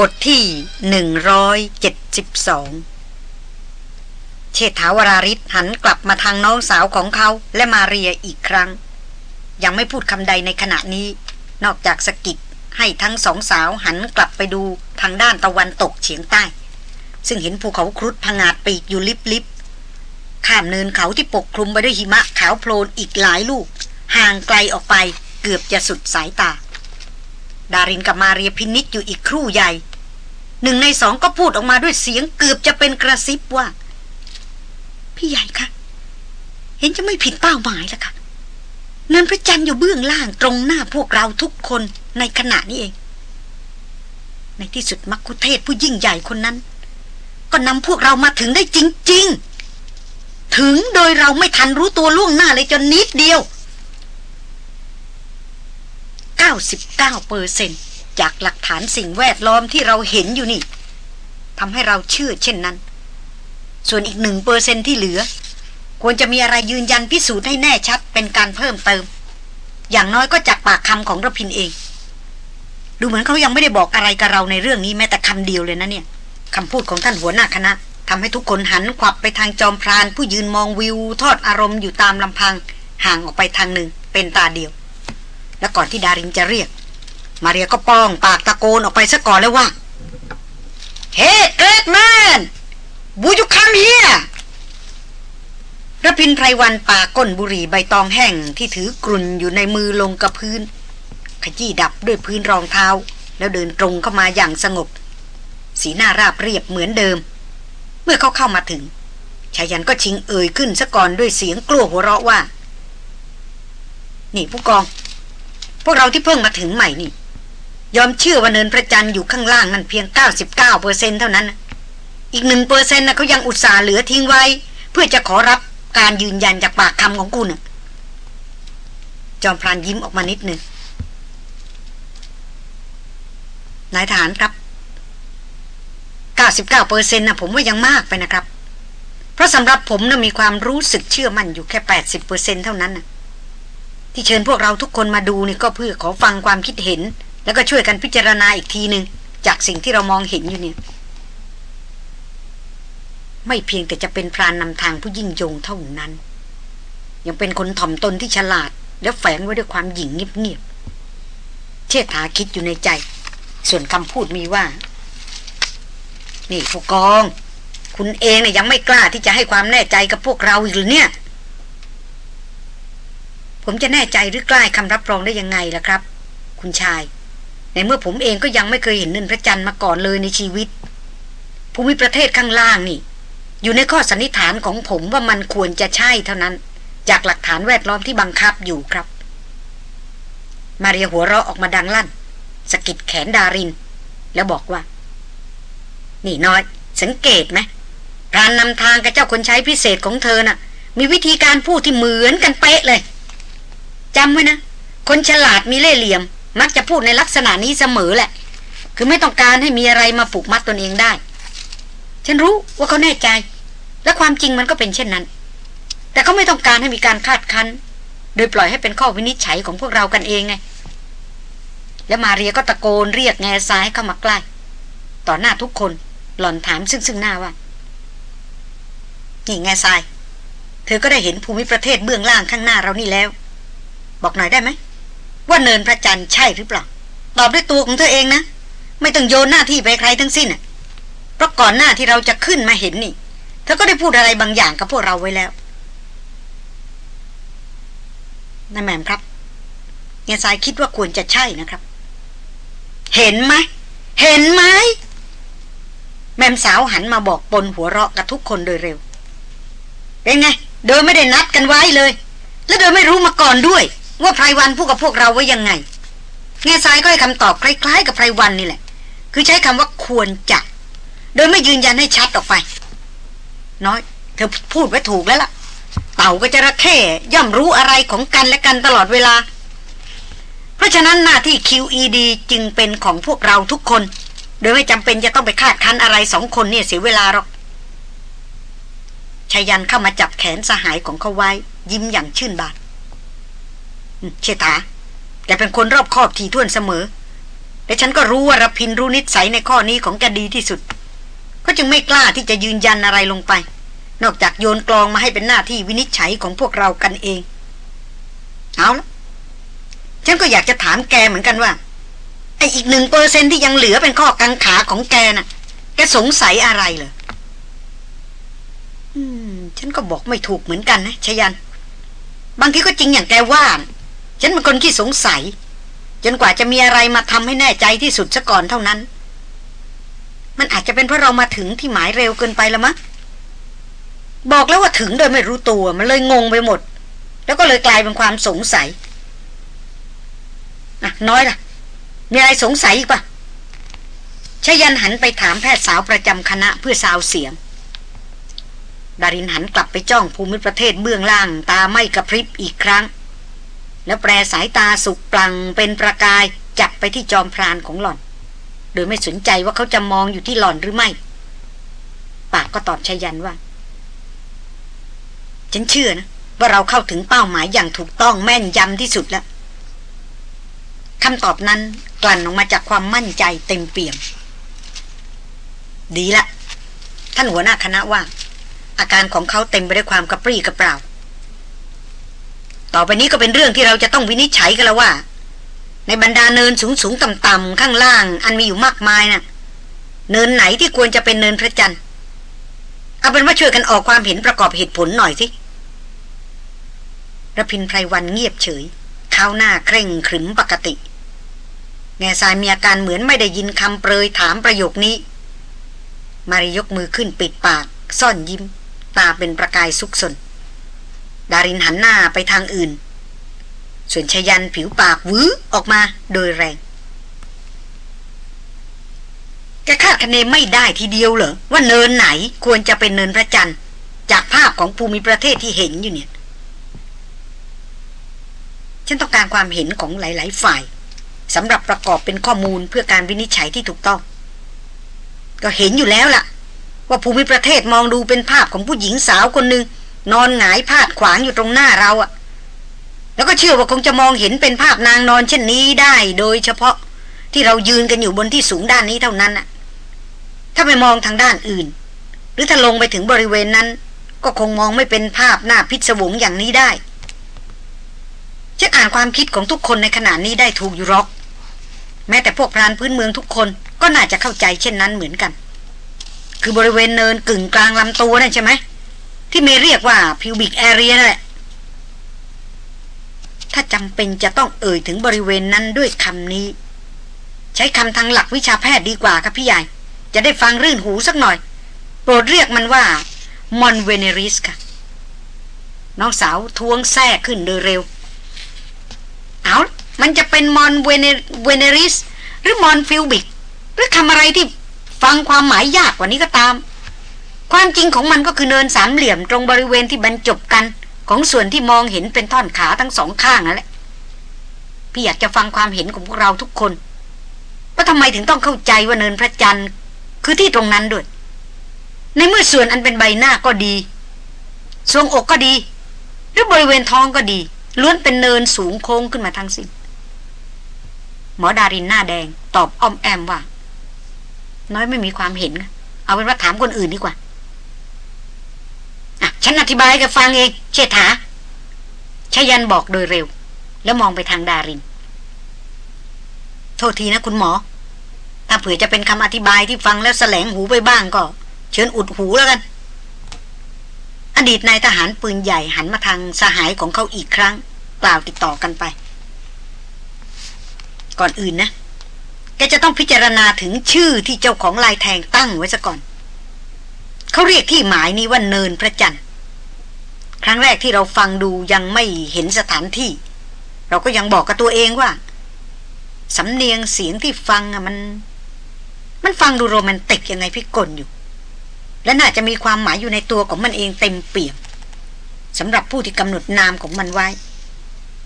บทที่หนึ่งร้อยเจ็ดสิบสองเชษฐาวราริศหันกลับมาทางน้องสาวของเขาและมาเรียอีกครั้ง ยังไม่พูดคำใดในขณะนี้ นอกจากสกิดให้ทั้งสองสาวหันกลับไปดูทางด้านตะวันตกเฉียงใต้ ซึ่งเห็นภูเขาครุฑพงาดปีกอยู่ลิบลิบข้ามเนินเขาที่ปกคลุมไปด้วยหิมะขาวโพลนอีกหลายลูก ห่างไกลออกไปเกือบจะสุดสายตา ดารินกับมาเรียพินิจอยู่อีกครู่ใหญ่ หนึ่งในสองก็พูดออกมาด้วยเสียงเกือบจะเป็นกระซิบว่า พี่ใหญ่คะเห็นจะไม่ผิดเป้าหมายแล้วค่ะเนินพระจันทร์อยู่เบื้องล่างตรงหน้าพวกเราทุกคนในขณะนี้เอง ในที่สุดมักคุเทศผู้ยิ่งใหญ่คนนั้น ก็นำพวกเรามาถึงได้จริง ๆ ถึงโดยเราไม่ทันรู้ตัวล่วงหน้าเลยจนนิดเดียว 99เปอร์เซนจากหลักฐานสิ่งแวดล้อมที่เราเห็นอยู่นี่ทำให้เราเชื่อเช่นนั้น ส่วนอีกหนึ่งเปอร์เซนที่เหลือ ควรจะมีอะไรยืนยันพิสูจน์ให้แน่ชัดเป็นการเพิ่มเติม อย่างน้อยก็จากปากคำของระพินเอง ดูเหมือนเขายังไม่ได้บอกอะไรกับเราในเรื่องนี้แม้แต่คำเดียวเลยนะเนี่ยคำพูดของท่านหัวหน้าคณะทำให้ทุกคนหันขวับไปทางจอมพราน ผู้ยืนมองวิว ทอดอารมณ์อยู่ตามลำพัง ห่างออกไปทางหนึ่งเป็นตาเดียว และก่อนที่ดารินจะเรียก มาเรียก็ป้องปากตะโกนออกไปซะก่อนแล้วว่า เฮ้เกรดแมนบูยุคัมเฮียระพินไพรวันปาก้นบุหรี่ใบตองแห้งที่ถือกรุ่นอยู่ในมือลงกับพื้น ขยี้ดับด้วยพื้นรองเท้า แล้วเดินตรงเข้ามาอย่างสงบ สีหน้าราบเรียบเหมือนเดิม เมื่อเขาเข้ามาถึงชายันก็ชิงเอ่ยขึ้นซะก่อนด้วยเสียงกลัวหัวเราะว่า นี่ผู้กอง พวกเราที่เพิ่งมาถึงใหม่นี่ ยอมเชื่อว่าเนินพระจันทร์อยู่ข้างล่างนั่นเพียง 99เปอร์เซนเท่านั้น อีกหนึ่งเปอร์เซ็นต์นะเขายังอุตส่าห์เหลือทิ้งไว้ เพื่อจะขอรับการยืนยันจากปากคำของกูน่ะจอมพรานยิ้มออกมานิดหนึ่งนายฐานครับ 99เปอร์เซ็นต์นะผมว่ายังมากไปนะครับ เพราะสำหรับผมนะมีความรู้สึกเชื่อมั่นอยู่แค่ 80เปอร์เซ็นเท่านั้นนะ ที่เชิญพวกเราทุกคนมาดูนี่ก็เพื่อขอฟังความคิดเห็น แล้วก็ช่วยกันพิจารณาอีกทีหนึ่งจากสิ่งที่เรามองเห็นอยู่เนี่ย ไม่เพียงแต่จะเป็นพรานนำทางผู้ยิ่งยงเท่านั้น ยังเป็นคนถ่อมตนที่ฉลาด และแฝงไว้ด้วยความหยิ่งเงียบๆเชษฐาคิดอยู่ในใจ ส่วนคำพูดมีว่า นี่ผู้กอง คุณเองเนี่ยยังไม่กล้าที่จะให้ความแน่ใจกับพวกเราอีกหรือเนี่ย ผมจะแน่ใจหรือกล้าคำรับรองได้ยังไงล่ะครับ คุณชาย ในเมื่อผมเองก็ยังไม่เคยเห็นนินพระจันทร์มาก่อนเลยในชีวิต ภูมิประเทศข้างล่างนี่ อยู่ในข้อสันนิษฐานของผมว่ามันควรจะใช่เท่านั้น จากหลักฐานแวดล้อมที่บังคับอยู่ครับ มาเรียหัวเราะออกมาดังลั่นสกิดแขนดาริน แล้วบอกว่า นี่น้อย สังเกตไหมพรานนำทางกับเจ้าคนใช้พิเศษของเธอน่ะ มีวิธีการพูดที่เหมือนกันเป๊ะเลย จำไว้นะ คนฉลาดมีเล่ห์เหลี่ยม มักจะพูดในลักษณะนี้เสมอแหละ คือไม่ต้องการให้มีอะไรมาผูกมัดตนเองได้ ฉันรู้ว่าเขาแน่ใจ และความจริงมันก็เป็นเช่นนั้น แต่เขาไม่ต้องการให้มีการคาดคั้น โดยปล่อยให้เป็นข้อวินิจฉัยของพวกเรากันเองไง แล้วมาเรียก็ตะโกนเรียกแง่ซ้ายเข้ามาใกล้ ต่อหน้าทุกคนหล่อนถามซึ่งซึ่งหน้าว่านี่แง่ทราย เธอก็ได้เห็นภูมิประเทศเบื้องล่างข้างหน้าเรานี่แล้ว บอกหน่อยได้ไหมว่าเนินพระจันทร์ใช่หรือเปล่า ตอบด้วยตัวของเธอเองนะ ไม่ต้องโยนหน้าที่ไปใครทั้งสิ้นอะเพราะก่อนหน้าที่เราจะขึ้นมาเห็นนี่ เธอก็ได้พูดอะไรบางอย่างกับพวกเราไว้แล้วนายแหม่มครับเงยสายคิดว่าควรจะใช่นะครับ เห็นไหม เห็นไหม แม่มสาวหันมาบอกปนหัวเราะกับทุกคนโดยเร็ว เป็นไง โดยไม่ได้นัดกันไว้เลย และโดยไม่รู้มาก่อนด้วย ว่าไพรวันพูดกับพวกเราไว้ยังไงเงยสายก็ให้คำตอบคล้ายๆ กับไพรวันนี่แหละ คือใช้คำว่าควรจะโดยไม่ยืนยันให้ชัดออกไป น้อย เธอพูดไว้ถูกแล้วล่ะ เต่าก็จะระเข้ย่อมรู้อะไรของกันและกันตลอดเวลา เพราะฉะนั้นหน้าที่ QED จึงเป็นของพวกเราทุกคน โดยไม่จำเป็นจะต้องไปคาดคันอะไรสองคนเนี่ยเสียเวลาหรอกชายันเข้ามาจับแขนสหายของเขาไว้ ยิ้มอย่างชื่นบาน เชษฐาแกเป็นคนรอบคอบทีท่วนเสมอแต่ฉันก็รู้ว่ารพินรู้นิสัยในข้อนี้ของแกดีที่สุด ก็จึงไม่กล้าที่จะยืนยันอะไรลงไป นอกจากโยนกลองมาให้เป็นหน้าที่วินิจฉัยของพวกเรากันเอง เอาละฉันก็อยากจะถามแกเหมือนกันว่า ไอ้อีกหนึ่งเปอร์เซนที่ยังเหลือเป็นข้อกังขาของแกน่ะ แกสงสัยอะไรเหรอ อืม ฉันก็บอกไม่ถูกเหมือนกันนะชยัน บางทีก็จริงอย่างแกว่า ฉันเป็นคนขี้สงสัย จนกว่าจะมีอะไรมาทำให้แน่ใจที่สุดซะก่อนเท่านั้น มันอาจจะเป็นเพราะเรามาถึงที่หมายเร็วเกินไปละมะบอกแล้วว่าถึงโดยไม่รู้ตัวมันเลยงงไปหมด แล้วก็เลยกลายเป็นความสงสัยอะน้อยล่ะ มีอะไรสงสัยอีกปะชยันหันไปถามแพทย์สาวประจำคณะเพื่อสาวเสียง ดารินหันกลับไปจ้องภูมิประเทศเบื้องล่างตาไม่กระพริบอีกครั้ง แล้วแปรสายตาสุกปลังเป็นประกายจับไปที่จอมพรานของหล่อน โดยไม่สนใจว่าเขาจะมองอยู่ที่หล่อนหรือไม่ ปากก็ตอบชยันว่า ฉันเชื่อนะว่าเราเข้าถึงเป้าหมายอย่างถูกต้องแม่นยำที่สุดแล้วคำตอบนั้นกลั่นออกมาจากความมั่นใจเต็มเปี่ยม ดีละ ท่านหัวหน้าคณะว่า อาการของเขาเต็มไปด้วยความกระปรี้กระเปร่า ต่อไปนี้ก็เป็นเรื่องที่เราจะต้องวินิจฉัยกันแล้วว่า ในบรรดาเนินสูงสูงต่ำต่ำข้างล่าง อันมีอยู่มากมายนะ่ะ เนินไหนที่ควรจะเป็นเนินพระจันทร์เอาเป็นว่าช่วยกันออกความเห็นประกอบเหตุผลหน่อยสิระพินไพรวันเงียบเฉยเท้าหน้าเคร่งขรึมปกติ แง่ทรายมีอาการเหมือนไม่ได้ยินคำเปรยถามประโยคนี้ มาริยกมือขึ้นปิดปาก ซ่อนยิ้ม ตาเป็นประกายซุกซน ดารินหันหน้าไปทางอื่น ส่วนชยันผิวปากวื้อออกมาโดยแรง แกคาดคะเนไม่ได้ทีเดียวเหรอ ว่าเนินไหนควรจะเป็นเนินพระจันทร์จากภาพของภูมิประเทศที่เห็นอยู่เนี่ย ฉันต้องการความเห็นของหลาย ๆ ฝ่ายสำหรับประกอบเป็นข้อมูลเพื่อการวินิจฉัยที่ถูกต้อง ก็เห็นอยู่แล้วล่ะ ว่าภูมิประเทศมองดูเป็นภาพของผู้หญิงสาวคนหนึ่ง นอนหงายพาดขวางอยู่ตรงหน้าเราอะแล้วก็เชื่อว่าคงจะมองเห็นเป็นภาพนางนอนเช่นนี้ได้ โดยเฉพาะที่เรายืนกันอยู่บนที่สูงด้านนี้เท่านั้นอะถ้าไปมองทางด้านอื่น หรือถ้าลงไปถึงบริเวณนั้น ก็คงมองไม่เป็นภาพหน้าพิศวงอย่างนี้ได้ฉันอ่านความคิดของทุกคนในขณะนี้ได้ถูกอยู่หรอก แม้แต่พวกพรานพื้นเมืองทุกคนก็น่าจะเข้าใจเช่นนั้นเหมือนกัน คือบริเวณเนินกึ่งกลางลำตัวนั่นใช่ไหม ที่เมเรียกว่าพิวบิกแอเรียนั่นแหละ ถ้าจำเป็นจะต้องเอ่ยถึงบริเวณนั้นด้วยคำนี้ ใช้คำทางหลักวิชาแพทย์ดีกว่าครับพี่ใหญ่ จะได้ฟังรื่นหูสักหน่อย โปรดเรียกมันว่า mons veneris ค่ะ น้องสาวท้วงแทรกขึ้นโดยเร็ว เอามันจะเป็น mons veneris หรือ mons pubis หรือคำอะไรที่ฟังความหมายยากกว่านี้ก็ตาม ความจริงของมันก็คือเนินสามเหลี่ยมตรงบริเวณที่บรรจบกัน ของส่วนที่มองเห็นเป็นท่อนขาทั้งสองข้างนั่นแหละพี่อยากจะฟังความเห็นของพวกเราทุกคนว่าทำไมถึงต้องเข้าใจว่าเนินพระจันทร์คือที่ตรงนั้นด้วย ในเมื่อส่วนอันเป็นใบหน้าก็ดีทรวงอกก็ดี หรือบริเวณท้องก็ดี ล้วนเป็นเนินสูงโค้งขึ้นมาทั้งสิ้นหมอดารินหน้าแดง ตอบอ้อมแอมว่า น้อยไม่มีความเห็น เอาเป็นว่าถามคนอื่นดีกว่า อะฉันอธิบายกับฟังเองเชษฐาชยันบอกโดยเร็ว แล้วมองไปทางดาริน โทษทีนะคุณหมอ ถ้าเผื่อจะเป็นคำอธิบายที่ฟังแล้วแสลงหูไปบ้างก็ เชิญอุดหูแล้วกัน อดีตนายทหารปืนใหญ่หันมาทางสหายของเขาอีกครั้ง กล่าวติดต่อกันไป ก่อนอื่นนะแกจะต้องพิจารณาถึงชื่อที่เจ้าของลายแทงตั้งไว้ซะก่อน เขาเรียกที่หมายนี้ว่าเนินพระจันทร์ ครั้งแรกที่เราฟังดูยังไม่เห็นสถานที่ เราก็ยังบอกกับตัวเองว่า สำเนียงเสียงที่ฟังอะมัน มันฟังดูโรแมนติกยังไงพี่กลอยู่ และน่าจะมีความหมายอยู่ในตัวของมันเองเต็มเปี่ยมสำหรับผู้ที่กำหนดนามของมันไว้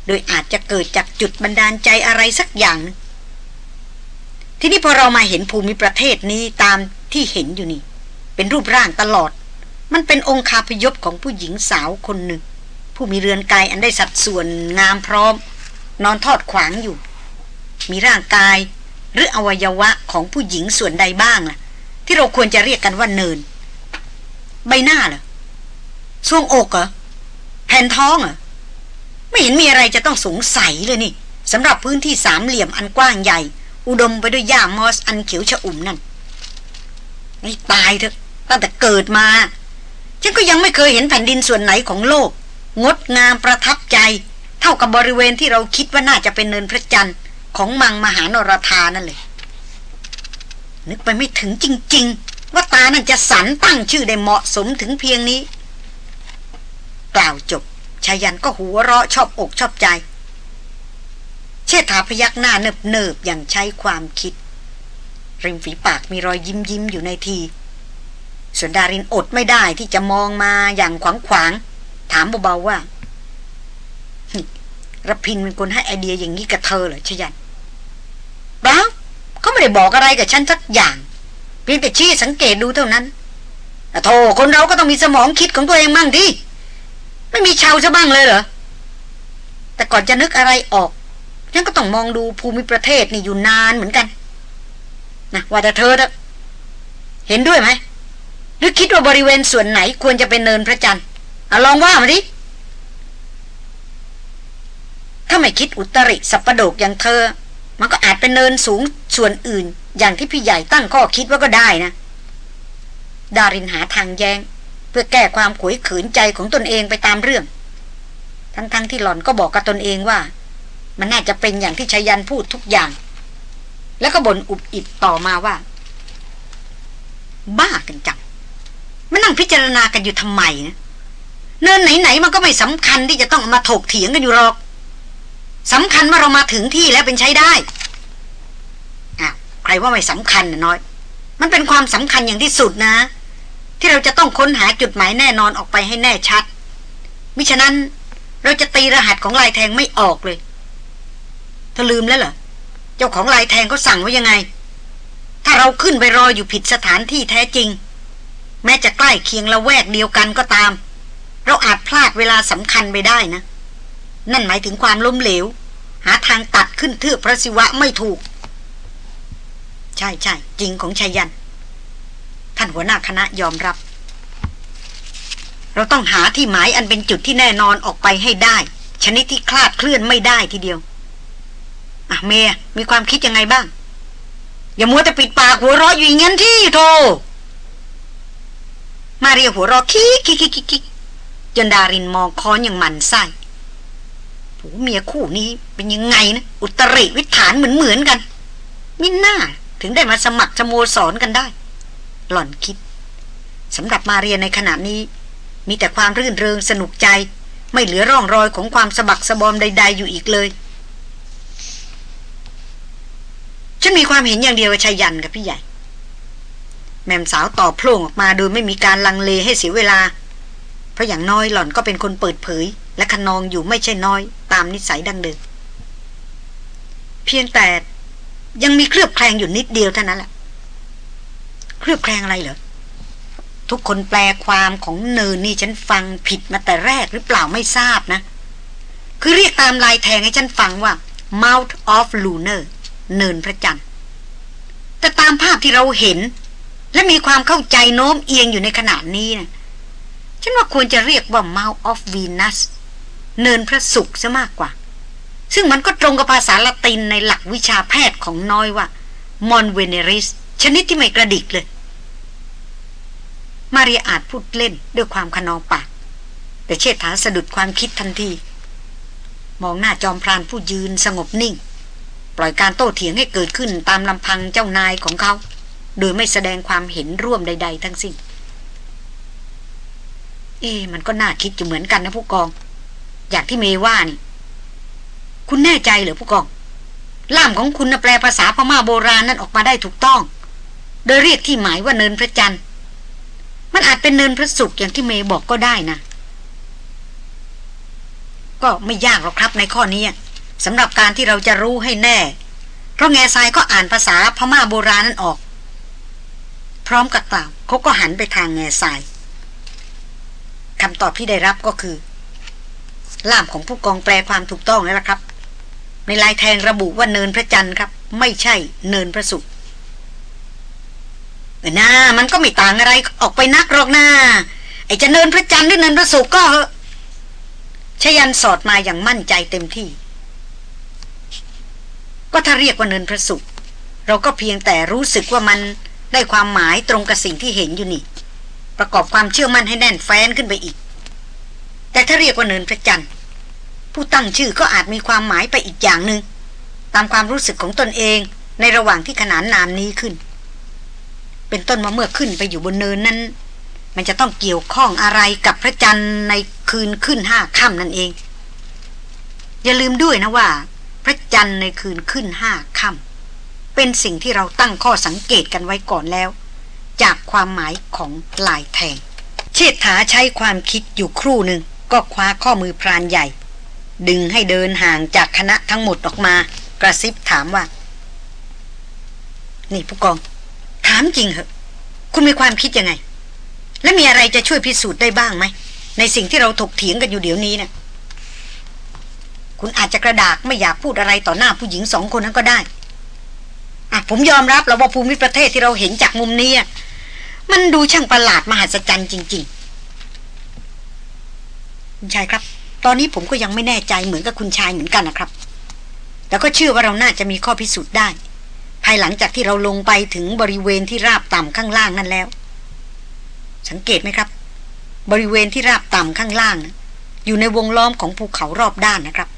โดยอาจจะเกิดจากจุดบันดาลใจอะไรสักอย่าง ทีนี้พอเรามาเห็นภูมิประเทศนี้ตามที่เห็นอยู่นี่ เป็นรูปร่างตลอด มันเป็นองค์คาพยพของผู้หญิงสาวคนหนึ่ง ผู้มีเรือนกายอันได้สัดส่วนงามพร้อม นอนทอดขวางอยู่ มีร่างกายหรืออวัยวะของผู้หญิงส่วนใดบ้างล่ะ ที่เราควรจะเรียกกันว่าเนิน ใบหน้าเหรอช่วงอกเหรอแผ่นท้องเหรอไม่เห็นมีอะไรจะต้องสงสัยเลยนี่สำหรับพื้นที่สามเหลี่ยมอันกว้างใหญ่ อุดมไปด้วยหญ้ามอสอันเขียวชอุ่มนั่นไม่ตายเถอะ ตั้งแต่เกิดมา ฉันก็ยังไม่เคยเห็นแผ่นดินส่วนไหนของโลก งดงามประทับใจ เท่ากับบริเวณที่เราคิดว่าน่าจะเป็นเนินพระจันทร์ของมังมหานรธานั่นเลย นึกไปไม่ถึงจริง ๆ ว่าตานั่นจะสรรตั้งชื่อได้เหมาะสมถึงเพียงนี้ กล่าวจบชายันก็หัวเราะชอบอกชอบใจ เชษฐาพยักหน้าเนิบเนิบอย่างใช้ความคิด ริมฝีปากมีรอยยิ้มยิ้มอยู่ในที ส่วนดารินอดไม่ได้ที่จะมองมาอย่างขวางขวาง ถามเบาๆว่ารพินเป็นคนให้ไอเดียอย่างนี้กับเธอเหรอชยันเปล่าเขาไม่ได้บอกอะไรกับฉันสักอย่าง เพียงแต่ชี้สังเกตดูเท่านั้นโธ่คนเราก็ต้องมีสมองคิดของตัวเองบ้างดิไม่มีชาวซะบ้างเลยเหรอ แต่ก่อนจะนึกอะไรออกฉันก็ต้องมองดูภูมิประเทศนี่อยู่นานเหมือนกัน นะว่าแต่เธอเห็นด้วยไหม หรือคิดว่าบริเวณส่วนไหนควรจะเป็นเนินพระจันทร์อลองว่ามาดิถ้าไม่คิดอุตริสัปโดกอย่างเธอ มันก็อาจเป็นเนินสูงส่วนอื่น อย่างที่พี่ใหญ่ตั้งข้อคิดว่าก็ได้นะ ดารินหาทางแยง้ง เพื่อแก้ความขวยขืนใจของตนเองไปตามเรื่อง ทั้งๆทที่หล่อนก็บอกกับตนเองว่า มันน่าจะเป็นอย่างที่ชายันพูดทุกอย่าง แล้วก็บ่นอุบอิบต่อมาว่า บ้ากันจัง มานั่งพิจารณากันอยู่ทำไมนะเนินไหนๆมันก็ไม่สำคัญที่จะต้องมาถกเถียงกันอยู่หรอกสำคัญว่าเรามาถึงที่แล้วเป็นใช้ได้อ้าวใครว่าไม่สำคัญนะน้อย มันเป็นความสำคัญอย่างที่สุดนะ ที่เราจะต้องค้นหาจุดหมายแน่นอนออกไปให้แน่ชัด มิฉะนั้นเราจะตีรหัสของลายแทงไม่ออกเลยเธอลืมแล้วเหรอเจ้าของลายแทงเขาสั่งว่ายังไง ถ้าเราขึ้นไปรออยู่ผิดสถานที่แท้จริง แม้จะใกล้เคียงละแวกเดียวกันก็ตาม เราอาจพลาดเวลาสำคัญไปได้นะ นั่นหมายถึงความล้มเหลว หาทางตัดขึ้นเทือกพระศิวะไม่ถูก ใช่ใช่จริงของชายัน ท่านหัวหน้าคณะยอมรับ เราต้องหาที่หมายอันเป็นจุดที่แน่นอนออกไปให้ได้ ชนิดที่คลาดเคลื่อนไม่ได้ทีเดียวอะเมียมีความคิดยังไงบ้าง อย่ามัวแต่ปิดปากหัวเราะอยู่อย่างนั้นที่โท มาเรียหัวรอคิกคิกคิกคิกจนดารินมองค้อนอย่างมันไส้ผัวเมียคู่นี้เป็นยังไงนะ อุตริวิถานเหมือนเหมือนกัน มิน่าถึงได้มาสมัครสโมสรกันได้ หล่อนคิดสำหรับมาเรียในขณะนี้ มีแต่ความรื่นเริงสนุกใจ ไม่เหลือร่องรอยของความสะบักสะบอมใด ๆ อยู่อีกเลย ฉันมีความเห็นอย่างเดียวกับชายันกับพี่ใหญ่ แม่มสาวตอบโพล่งออกมาโดยไม่มีการลังเลให้เสียเวลา เพราะอย่างน้อยหล่อนก็เป็นคนเปิดเผย และขนองอยู่ไม่ใช่น้อย ตามนิสัยดังเดิมเพียงแต่ยังมีเคลือบแคลงอยู่นิดเดียวเท่านั้นแหละ เคลือบแคลงอะไรเหรอ ทุกคนแปลความของเนินนี่ฉันฟังผิดมาแต่แรกหรือเปล่าไม่ทราบนะ คือเรียกตามลายแทงให้ฉันฟังว่า Mouth of Lunar เนินพระจันทร์ แต่ตามภาพที่เราเห็น และมีความเข้าใจโน้มเอียงอยู่ในขณะนี้นะฉันว่าควรจะเรียกว่า m o u t of Venus เนินพระศุกร์ซะมากกว่า ซึ่งมันก็ตรงกับภาษาละตินในหลักวิชาแพทย์ของน้อยว่า Mon Veneris ชนิดที่ไม่กระดิกเลย มารีอาจพูดเล่นด้วยความขนองปาก แต่เชษฐาสะดุดความคิดทันที มองหน้าจอมพรานผู้ยืนสงบนิ่ง ปล่อยการโต้เถียงให้เกิดขึ้นตามลำพังเจ้านายของเขา โดยไม่แสดงความเห็นร่วมใด ๆ ทั้งสิ้น เอ๊มันก็น่าคิดอยู่เหมือนกันนะผู้กอง อย่างที่เมว่านี่ คุณแน่ใจเหรอผู้กอง ล่ามของคุณนะแปลภาษาพม่าโบราณนั้นออกมาได้ถูกต้อง โดยเรียกที่หมายว่าเนินพระจันทร์ มันอาจเป็นเนินพระศุกร์อย่างที่เมย์บอกก็ได้นะ ก็ไม่ยากหรอกครับในข้อนี้สำหรับการที่เราจะรู้ให้แน่ เพราะแง่ทรายก็อ่านภาษาพม่าโบราณนั้นออก ร้อมกับกล่าวเขาก็หันไปทางแง่ทรายคำตอบที่ได้รับก็คือ ล่ามของผู้กองแปลความถูกต้องแล้วครับ ในลายแทงระบุว่าเนินพระจันทร์ครับ ไม่ใช่เนินประสุเออนามันก็ไม่ต่างอะไรออกไปนักหรอกนาไอจะเนินพระจันทร์หรือเนินพระศุกร์ก็เหอะชยันสอดมาอย่างมั่นใจเต็มที่ ก็ถ้าเรียกว่าเนินพระศุกร์เราก็เพียงแต่รู้สึกว่ามัน ได้ความหมายตรงกับสิ่งที่เห็นอยู่นี่ ประกอบความเชื่อมั่นให้แน่นแฟ้นขึ้นไปอีก แต่ถ้าเรียกว่าเนินพระจันทร์ผู้ตั้งชื่อก็อาจมีความหมายไปอีกอย่างหนึง่งตามความรู้สึกของตนเองในระหว่างที่ขนานนามนี้ขึ้น เป็นต้นมาเมื่อขึ้นไปอยู่บนเนินนั้น มันจะต้องเกี่ยวข้องอะไรกับพระจันทร์ในคืนขึ้นห้าค่ำนั่นเอง อย่าลืมด้วยนะว่า พระจันทร์ในคืนขึ้นห้าค่ำ เป็นสิ่งที่เราตั้งข้อสังเกตกันไว้ก่อนแล้ว จากความหมายของลายแทง เชษฐาใช้ความคิดอยู่ครู่หนึ่งก็คว้าข้อมือพรานใหญ่ ดึงให้เดินห่างจากคณะทั้งหมดออกมา กระซิบถามว่า นี่ผู้กอง ถามจริงเหอะ คุณมีความคิดยังไง และมีอะไรจะช่วยพิสูจน์ได้บ้างไหม ในสิ่งที่เราถกเถียงกันอยู่เดี๋ยวนี้เนะี่ยคุณอาจจะกระดากไม่อยากพูดอะไรต่อหน้าผู้หญิงสองคนนั้นก็ได้ อะผมยอมรับแล้วว่าภูมิประเทศที่เราเห็นจากมุมนี้มันดูช่างประหลาดมหัศจรรย์จริงๆคุณชายครับ ตอนนี้ผมก็ยังไม่แน่ใจเหมือนกับคุณชายเหมือนกันนะครับแต่ก็เชื่อว่าเราน่าจะมีข้อพิสูจน์ได้ ภายหลังจากที่เราลงไปถึงบริเวณที่ราบต่ำข้างล่างนั่นแล้ว สังเกตไหมครับ บริเวณที่ราบต่ำข้างล่างนะอยู่ในวงล้อมของภูเขารอบด้านนะครับ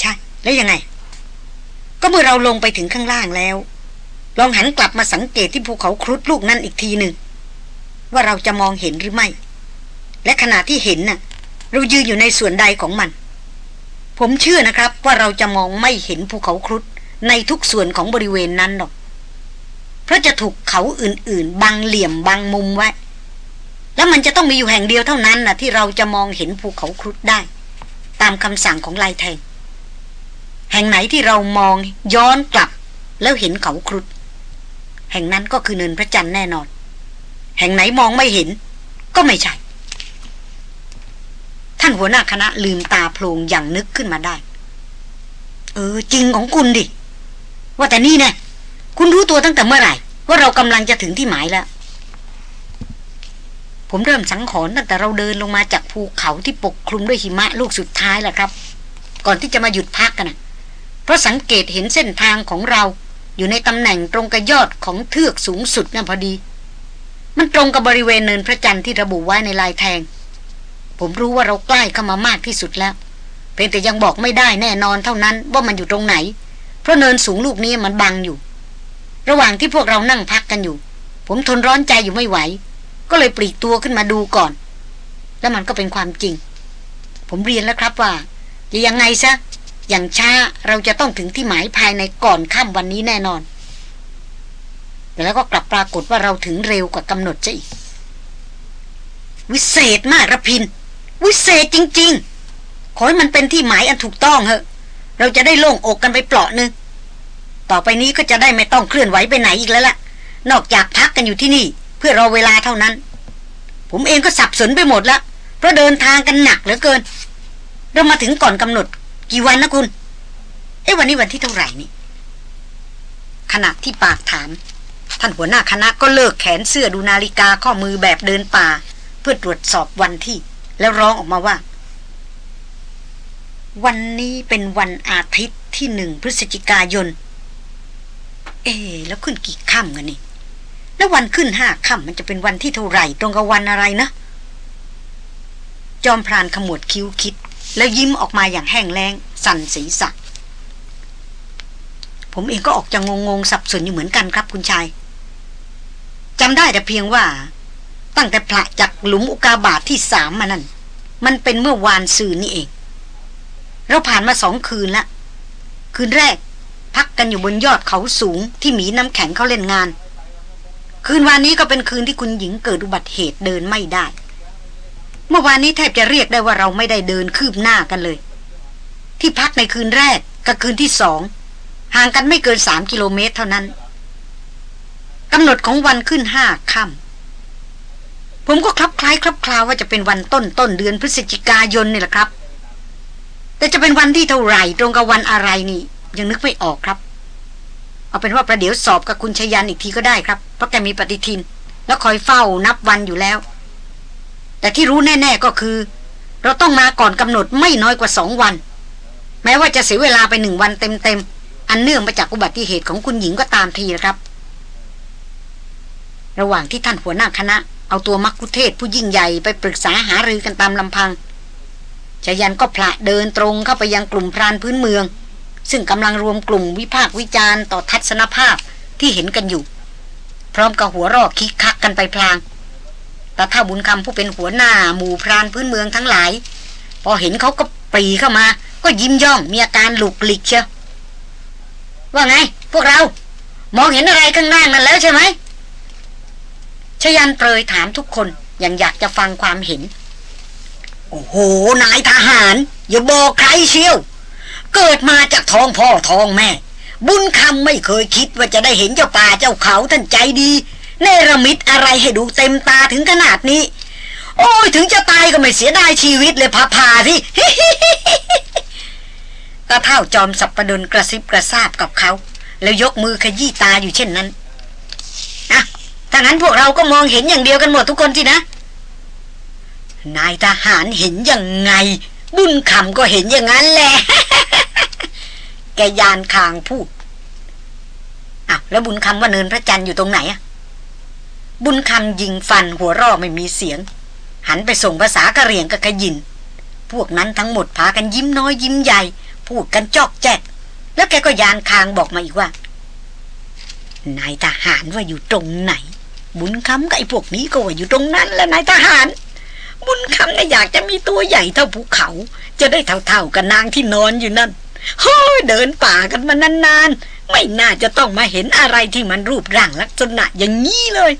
ใช่ แล้วยังไง ก็เมื่อเราลงไปถึงข้างล่างแล้ว ลองหันกลับมาสังเกตที่ภูเขาครุฑลูกนั่นอีกทีหนึ่ง ว่าเราจะมองเห็นหรือไม่ และขณะที่เห็นน่ะ เรายืนอยู่ในส่วนใดของมัน ผมเชื่อนะครับว่าเราจะมองไม่เห็นภูเขาครุฑในทุกส่วนของบริเวณนั้นหรอก เพราะจะถูกเขาอื่นๆ บังเหลี่ยมบังมุมไว้ แล้วมันจะต้องมีอยู่แห่งเดียวเท่านั้นนะที่เราจะมองเห็นภูเขาครุฑได้ ตามคำสั่งของลายแทง ห่งไหนที่เรามองย้อนกลับ แล้วเห็นเขาครุฑแห่งนั้นก็คือเนินพระจันทร์แน่นอน แห่งไหนมองไม่เห็น ก็ไม่ใช่ ท่านหัวหน้าคณะลืมตาโพลงอย่างนึกขึ้นมาได้ เออ จริงของคุณดิ ว่าแต่นี่แน่คุณรู้ตัวตั้งแต่เมื่อไหร่ ว่าเรากำลังจะถึงที่หมายแล้ว ผมเริ่มสังขรณ์ตั้งแต่เราเดินลงมาจากภูเขาที่ปกคลุมด้วยหิมะลูกสุดท้ายแหละครับ ก่อนที่จะมาหยุดพักกันนะ ราะสังเกตเห็นเส้นทางของเรา อยู่ในตำแหน่งตรงกับยอดของเทือกสูงสุดนั่นพอดี มันตรงกับบริเวณเนินพระจันทร์ที่ระบุไว้ในลายแทง ผมรู้ว่าเราใกล้เข้ามามากที่สุดแล้ว เพียงแต่ยังบอกไม่ได้แน่นอนเท่านั้นว่ามันอยู่ตรงไหน เพราะเนินสูงลูกนี้มันบังอยู่ ระหว่างที่พวกเรานั่งพักกันอยู่ ผมทนร้อนใจอยู่ไม่ไหว ก็เลยปลีกตัวขึ้นมาดูก่อน แล้วมันก็เป็นความจริง ผมเรียนแล้วครับว่าจะยังไงซะ อย่างช้าเราจะต้องถึงที่หมายภายในก่อนค่ำวันนี้แน่นอน แต่แล้วก็กลับปรากฏว่าเราถึงเร็วกว่ากำหนดจะอีก วิเศษมากระพิน วิเศษจริง ๆ ขอให้มันเป็นที่หมายอันถูกต้องเหอะ เราจะได้โล่งอกกันไปเปลาะนึงต่อไปนี้ก็จะได้ไม่ต้องเคลื่อนไหวไปไหนอีกแล้วล่ะ นอกจากพักกันอยู่ที่นี่ เพื่อรอเวลาเท่านั้น ผมเองก็สับสนไปหมดแล้วเพราะเดินทางกันหนักเหลือเกิน เรามาถึงก่อนกำหนด กี่วันนะคุณ เอ้วันนี้วันที่เท่าไหร่นี่ ขณะที่ปากถาม ท่านหัวหน้าคณะก็เลิกแขนเสื้อดูนาฬิกาข้อมือแบบเดินป่า เพื่อตรวจสอบวันที่ แล้วร้องออกมาว่า วันนี้เป็นวันอาทิตย์ที่หนึ่งพฤศจิกายน เอ๊แล้วขึ้นกี่ค่ำกันนี่ แล้ววันขึ้นห้าค่ำมันจะเป็นวันที่เท่าไหร่ ตรงกับวันอะไรนะจอมพรานขมวดคิ้วคิด แล้วยิ้มออกมาอย่างแห้งแล้ง สั่นศีรษะผมเองก็ออกจะงงงสับสนอยู่เหมือนกันครับคุณชายจำได้แต่เพียงว่า ตั้งแต่พระจากหลุมอุกาบาทที่สามมานั่น มันเป็นเมื่อวานซืนนี่เอง เราผ่านมาสองคืนละ คืนแรก พักกันอยู่บนยอดเขาสูงที่หมีน้ำแข็งเขาเล่นงาน คืนวานนี้ก็เป็นคืนที่คุณหญิงเกิดอุบัติเหตุเดินไม่ได้ เมื่อวานนี้แทบจะเรียกได้ว่าเราไม่ได้เดินคืบหน้ากันเลย ที่พักในคืนแรกกับคืนที่สองห่างกันไม่เกินสามกิโลเมตรเท่านั้นกำหนดของวันขึ้นห้าค่ำผมก็คลับคล้ายคลับคลาวว่าจะเป็นวันต้นต้นเดือนพฤศจิกายนนี่แหละครับ แต่จะเป็นวันที่เท่าไหร่ตรงกับวันอะไรนี่ ยังนึกไม่ออกครับ เอาเป็นว่าประเดี๋ยวสอบกับคุณชยันอีกทีก็ได้ครับเพราะแกมีปฏิทิน แล้วคอยเฝ้านับวันอยู่แล้ว แต่ที่รู้แน่ๆก็คือ เราต้องมาก่อนกำหนดไม่น้อยกว่าสองวัน แม้ว่าจะเสียเวลาไปหนึ่งวันเต็มๆ อันเนื่องมาจากอุบัติเหตุของคุณหญิงก็ตามทีนะครับ ระหว่างที่ท่านหัวหน้าคณะ เอาตัวมักคุเทศผู้ยิ่งใหญ่ไปปรึกษาหารือกันตามลำพังชายันก็พละเดินตรงเข้าไปยังกลุ่มพรานพื้นเมือง ซึ่งกำลังรวมกลุ่มวิพากษ์วิจารณ์ต่อทัศนภาพที่เห็นกันอยู่ พร้อมกับหัวรอกคิกคักกันไปพลาง แต่ถ้าบุญคำผู้เป็นหัวหน้าหมู่พรานพื้นเมืองทั้งหลาย พอเห็นเขาก็ปรีเข้ามา ก็ยิ้มย่อง มีอาการหลุกหลิกเชียวว่าไง พวกเรา มองเห็นอะไรข้างหน้านั้นแล้วใช่ไหมชยันเปรยถามทุกคนอย่างอยากจะฟังความเห็น โอ้โห นายทหาร อย่าบอกใครเชียว เกิดมาจากท้องพ่อท้องแม่ บุญคำไม่เคยคิดว่าจะได้เห็นเจ้าป่าเจ้าเขาท่านใจดี เนรมิตอะไรให้ดูเต็มตาถึงขนาดนี้ โอ้ยถึงจะตายก็ไม่เสียดายชีวิตเลยพาพาที่ตาเท่าจอมสับประดนกระซิบกระซาบกับเขา แล้วยกมือขยี้ตาอยู่เช่นนั้นอะถ้างั้นพวกเราก็มองเห็นอย่างเดียวกันหมดทุกคนสินะ นายทหารเห็นยังไง บุญคำก็เห็นอย่างนั้นแหละ แกยานคางพูดอ้าวแล้วบุญคำว่าเนินพระจันทร์อยู่ตรงไหนอะ บุญคำยิงฟันหัวร่อไม่มีเสียง หันไปส่งภาษากะเหรี่ยงกับขยิน พวกนั้นทั้งหมดพากันยิ้มน้อยยิ้มใหญ่ พูดกันจอกแจ๊กแล้วแกก็ยานคางบอกมาอีกว่านายทหารว่าอยู่ตรงไหน บุญคำกับไอ้พวกนี้ก็ว่าอยู่ตรงนั้นแหละนายทหาร บุญคำน่ะอยากจะมีตัวใหญ่เท่าภูเขา จะได้เท่าๆกับนางที่นอนอยู่นั่นเฮ้ยเดินป่ากันมานานๆ ไม่น่าจะต้องมาเห็นอะไรที่มันรูปร่างลักษณะอย่างนี้เลย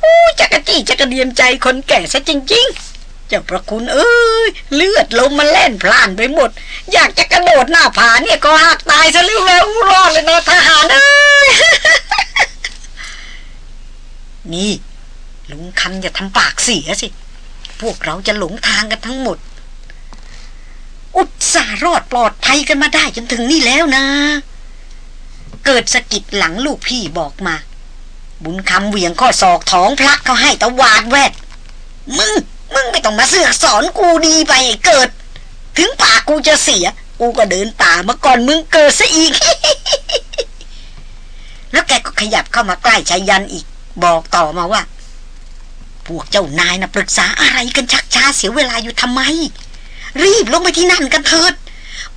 โอ้จักรจี้จักระเดียมใจคนแก่ซะจริง ๆ เจ้าประคุณเอ้ยเลือดลมมันแล่นพล่านไปหมด อยากจะกระโดดหน้าผาเนี่ยก็หักตายซะเร็วแล้วรอดเลยนะทหารเอ้ยนี่ลุงคำอย่าทำปากเสียสิ พวกเราจะหลงทางกันทั้งหมด อุตส่าห์รอดปลอดภัยกันมาได้จนถึงนี่แล้วนะ เกิดสะกิดหลังลูกพี่บอกมา บุญคำเหวี่ยงข้อศอกท้องพระเขาให้ตะวาดแวด มึง มึงไม่ต้องมาเสือกสอนกูดีไปเกิด ถึงปากกูจะเสีย กูก็เดินป่ามาก่อนมึงเกิดซะอีก แล้วแกก็ขยับเข้ามาใกล้ชายันอีก บอกต่อมาว่า พวกเจ้านายนะปรึกษาอะไรกันชักช้าเสียเวลาอยู่ทำไม รีบลงไปที่นั่นกันเถิด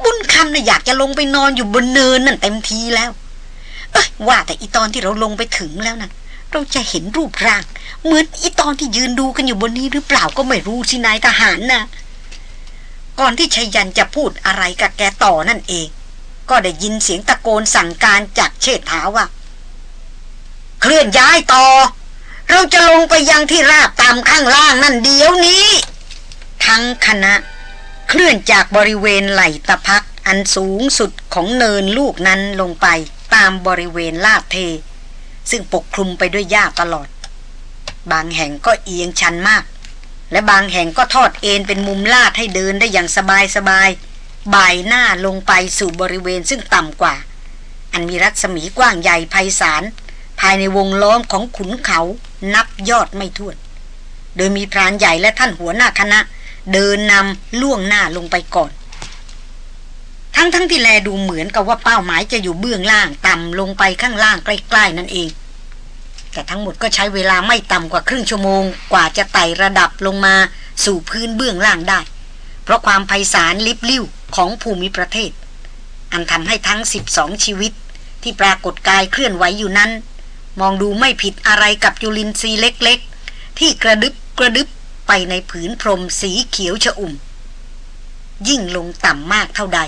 บุญคำนะ่ะอยากจะลงไปนอนอยู่บนเนินนั่นเต็มทีแล้ว ว่าแต่อีตอนที่เราลงไปถึงแล้วนะเราจะเห็นรูปร่าง เหมือนอีตอนที่ยืนดูกันอยู่บนนี้หรือเปล่าก็ไม่รู้สินายทหารนะก่อนที่ชัยยันจะพูดอะไรกับแกต่อนั่นเอง ก็ได้ยินเสียงตะโกนสั่งการจากเชษฐาว่า เคลื่อนย้ายต่อ เราจะลงไปยังที่ราบตามข้างล่างนั่นเดี๋ยวนี้ ทั้งคณะ เคลื่อนจากบริเวณไหลตะพักอันสูงสุดของเนินลูกนั้นลงไป ตามบริเวณลาดเท ซึ่งปกคลุมไปด้วยหญ้าตลอด บางแห่งก็เอียงชันมาก และบางแห่งก็ทอดเอ็นเป็นมุมลาดให้เดินได้อย่างสบายสบายบ่ายหน้าลงไปสู่บริเวณซึ่งต่ำกว่า อันมีรัศมีกว้างใหญ่ไพศาลภายในวงล้อมของขุนเขานับยอดไม่ถ้วน โดยมีพรานใหญ่และท่านหัวหน้าคณะ เดินนำล่วงหน้าลงไปก่อน ทั้งทั้งที่แลดูเหมือนกับว่าเป้าหมายจะอยู่เบื้องล่างต่ำลงไปข้างล่างใกล้ๆนั่นเอง แต่ทั้งหมดก็ใช้เวลาไม่ต่ำกว่าครึ่งชั่วโมง กว่าจะไต่ระดับลงมาสู่พื้นเบื้องล่างได้ เพราะความไพศาลลิบลิ่วของภูมิประเทศ อันทำให้ทั้ง 12 ชีวิต ที่ปรากฏกายเคลื่อนไหวอยู่นั้น มองดูไม่ผิดอะไรกับจุลินทรีย์เล็กๆ ที่กระดึบกระดึบไปในผืนพรมสีเขียวชอุ่ม ยิ่งลงต่ำมากเท่าใด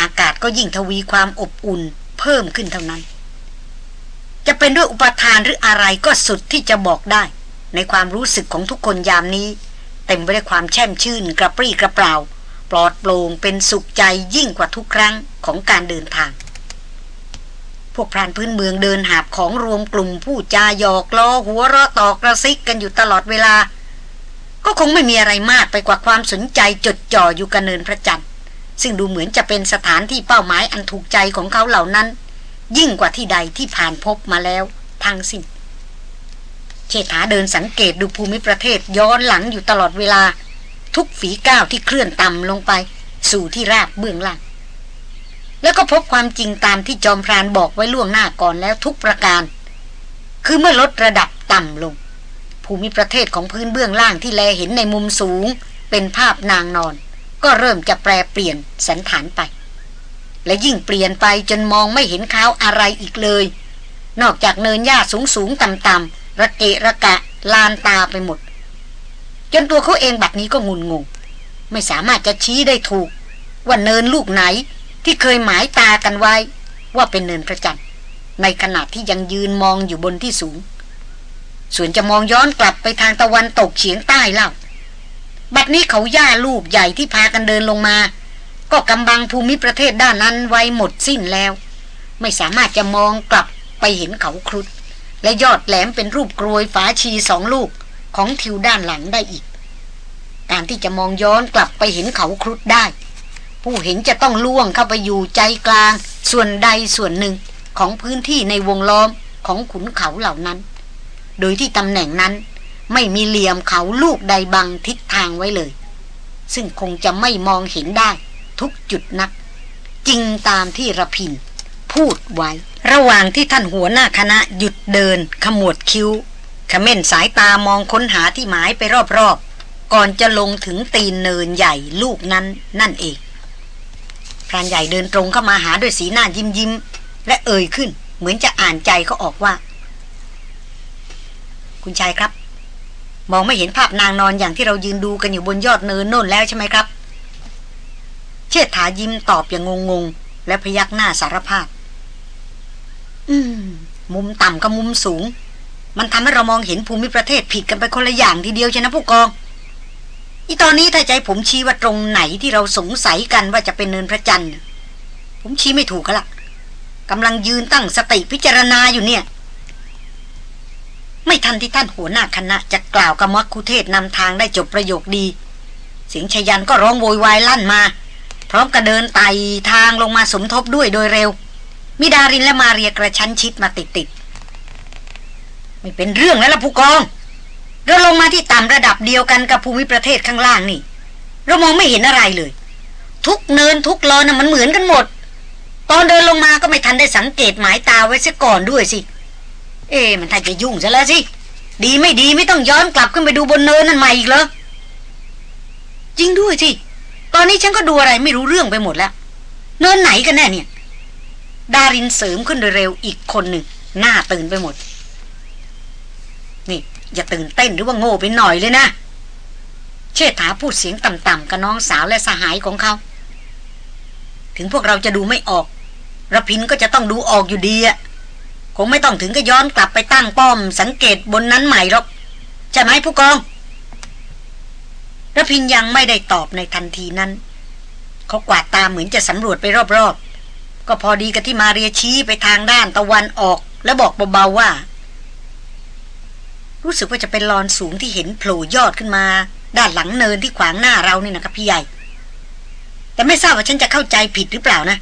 อากาศก็ยิ่งทวีความอบอุ่นเพิ่มขึ้นเท่านั้น จะเป็นด้วยอุปทานหรืออะไรก็สุดที่จะบอกได้ ในความรู้สึกของทุกคนยามนี้ เต็มไปด้วยความแช่มชื่นกระปรี้กระเปร่า ปลอดโปร่งเป็นสุขใจยิ่งกว่าทุกครั้งของการเดินทาง พวกพรานพื้นเมืองเดินหาบของรวมกลุ่มผู้จาหยอกล้อหัวเราะตอกระซิกกันอยู่ตลอดเวลา ก็คงไม่มีอะไรมากไปกว่าความสนใจจดจ่ออยู่กับเนินพระจันทร์ ซึ่งดูเหมือนจะเป็นสถานที่เป้าหมายอันถูกใจของเขาเหล่านั้น ยิ่งกว่าที่ใดที่ผ่านพบมาแล้วทั้งสิ้นเชษฐาเดินสังเกตดูภูมิประเทศย้อนหลังอยู่ตลอดเวลา ทุกฝีก้าวที่เคลื่อนต่ำลงไป สู่ที่ราบเบื้องล่าง แล้วก็พบความจริงตามที่จอมพรานบอกไว้ล่วงหน้าก่อนแล้วทุกประการ คือเมื่อลดระดับต่ำลง ภูมิประเทศของพื้นเบื้องล่างที่แลเห็นในมุมสูง เป็นภาพนางนอน ก็เริ่มจะแปรเปลี่ยนสันฐานไป และยิ่งเปลี่ยนไปจนมองไม่เห็นเขาอะไรอีกเลย นอกจากเนินหญ้าสูงสูงต่ำต่ำระเกะระกะลานตาไปหมด จนตัวเขาเองบัดนี้ก็งุนงง ไม่สามารถจะชี้ได้ถูก ว่าเนินลูกไหนที่เคยหมายตากันไว้ ว่าเป็นเนินพระจันทร์ในขณะที่ยังยืนมองอยู่บนที่สูง ส่วนจะมองย้อนกลับไปทางตะวันตกเฉียงใต้เล่า บัดนี้เขาย่าลูกใหญ่ที่พากันเดินลงมา ก็กำบังภูมิประเทศด้านนั้นไว้หมดสิ้นแล้ว ไม่สามารถจะมองกลับไปเห็นเขาครุฑและยอดแหลมเป็นรูปกรวยฝาชีสองลูกของทิวด้านหลังได้อีก การที่จะมองย้อนกลับไปเห็นเขาครุฑได้ ผู้เห็นจะต้องล่วงเข้าไปอยู่ใจกลาง ส่วนใดส่วนหนึ่งของพื้นที่ในวงล้อมของขุนเขาเหล่านั้น โดยที่ตำแหน่งนั้น ไม่มีเหลี่ยมเขาลูกใดบังทิศทางไว้เลย ซึ่งคงจะไม่มองเห็นได้ทุกจุดนัก จริงตามที่ระพิน พูดไว้ ระหว่างที่ท่านหัวหน้าคณะหยุดเดิน ขมวดคิ้วขม้นสายตามองค้นหาที่หมายไปรอบๆ ก่อนจะลงถึงตีนเนินใหญ่ลูกนั้นนั่นเองพรานใหญ่เดินตรงเข้ามาหาด้วยสีหน้ายิ้มยิ้มและเอ่ยขึ้น เหมือนจะอ่านใจเขาออกว่า คุณชายครับ มองไม่เห็นภาพนางนอนอย่างที่เรายืนดูกันอยู่บนยอดเนินโน่นแล้วใช่ไหมครับ เชิดถายิ้มตอบอย่างงงๆ และพยักหน้าสารภาพ อืม มุมต่ำกับมุมสูง มันทำให้เรามองเห็นภูมิประเทศผิดกันไปคนละอย่างทีเดียวใช่นะผู้กองอีตอนนี้ถ้าใจผมชี้ว่าตรงไหนที่เราสงสัยกันว่าจะเป็นเนินพระจันทร์ ผมชี้ไม่ถูกละกำลังยืนตั้งสติพิจารณาอยู่เนี่ย ไม่ทันที่ท่านหัวหน้าคณะจะกล่าวกับมักคุเทศนำทางได้จบประโยคดี เสียงชยันก็ร้องโวยวายลั่นมา พร้อมกับเดินไต่ทางลงมาสมทบด้วยโดยเร็ว มิดารินและมาเรียกระชั้นชิดมาติดติดไม่เป็นเรื่องแล้วล่ะผู้กอง เราลงมาที่ต่ำระดับเดียวกันกับภูมิประเทศข้างล่างนี่ เรามองไม่เห็นอะไรเลย ทุกเนินทุกลอนะ่ะมันเหมือนกันหมด ตอนเดินลงมาก็ไม่ทันได้สังเกตหมายตาไว้ซะก่อนด้วยสิเเอ๊มันถ้าจะยุ่งซะแล้วสิ ดีไม่ดีไม่ต้องย้อนกลับขึ้นไปดูบนเนินนั่นใหม่อีกเหรอจริงด้วยสิตอนนี้ฉันก็ดูอะไรไม่รู้เรื่องไปหมดแล้ว เนินไหนกันแน่เนี่ย ดารินเสริมขึ้นโดยเร็วอีกคนหนึ่งหน้าตื่นไปหมด นี่อย่าตื่นเต้นหรือว่าโง่ไปหน่อยเลยนะ เชษฐาพูดเสียงต่ำๆกับน้องสาวและสหายของเขา ถึงพวกเราจะดูไม่ออกระพินก็จะต้องดูออกอยู่ดีอะ งไม่ต้องถึงก็ย้อนกลับไปตั้งป้อม สังเกตบนนั้นใหม่หรอก ใช่ไหมผู้กองระพินยังไม่ได้ตอบในทันทีนั้น เขากวาดตาเหมือนจะสำรวจไปรอบๆ ก็พอดีกับที่มาเรียชี้ไปทางด้านตะวันออก แล้วบอกเบาๆว่า รู้สึกว่าจะเป็นลอนสูงที่เห็นโผล่ยอดขึ้นมา ด้านหลังเนินที่ขวางหน้าเรานี่นะครับพี่ใหญ่ แต่ไม่ทราบว่าฉันจะเข้าใจผิดหรือเปล่านะ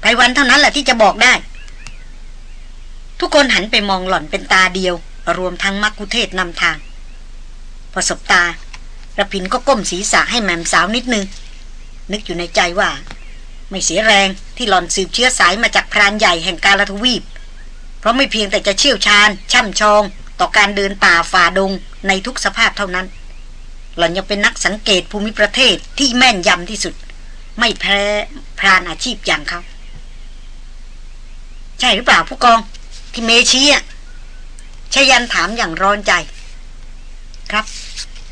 ไพวันเท่านั้นแหละที่จะบอกได้ ทุกคนหันไปมองหล่อนเป็นตาเดียว รวมทั้งมักคุเทศนำทาง พอสบตาระพินก็ก้มศีรษะให้แม่มสาวนิดนึง นึกอยู่ในใจว่า ไม่เสียแรงที่หล่อนสืบเชื้อสายมาจากพรานใหญ่แห่งกาลทวีป เพราะไม่เพียงแต่จะเชี่ยวชาญ ช่ำชอง ต่อการเดินป่าฝ่าดงในทุกสภาพเท่านั้น หล่อนยังเป็นนักสังเกตภูมิประเทศที่แม่นยำที่สุด ไม่แพ้พรานอาชีพอย่างเขาใช่หรือเปล่าผู้กอง ที่เมชีอะชยันถามอย่างร้อนใจ ครับ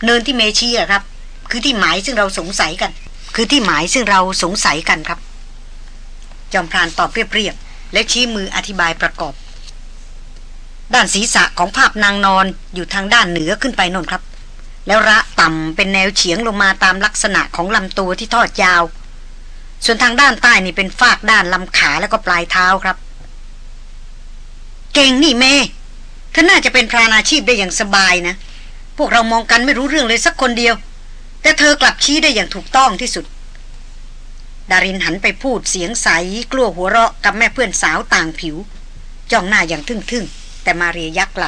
เนินที่เมชีอะครับ คือที่หมายซึ่งเราสงสัยกัน คือที่หมายซึ่งเราสงสัยกันครับ จอมพรานตอบเรียบๆและชี้มืออธิบายประกอบ ด้านศีรษะของภาพนางนอนอยู่ทางด้านเหนือขึ้นไปนนครับ แล้วระต่ำเป็นแนวเฉียงลงมาตามลักษณะของลำตัวที่ทอดยาว ส่วนทางด้านใต้นี่เป็นฟากด้านลำขาแล้วก็ปลายเท้าครับ เก่งนี่เม่เธอน่าจะเป็นพรานอาชีพได้อย่างสบายนะ พวกเรามองกันไม่รู้เรื่องเลยสักคนเดียว แต่เธอกลับชี้ได้อย่างถูกต้องที่สุด ดารินหันไปพูดเสียงใส กลัวหัวเราะกับแม่เพื่อนสาวต่างผิว จ้องหน้าอย่างทึ่งๆ แต่มาเรียยักไหล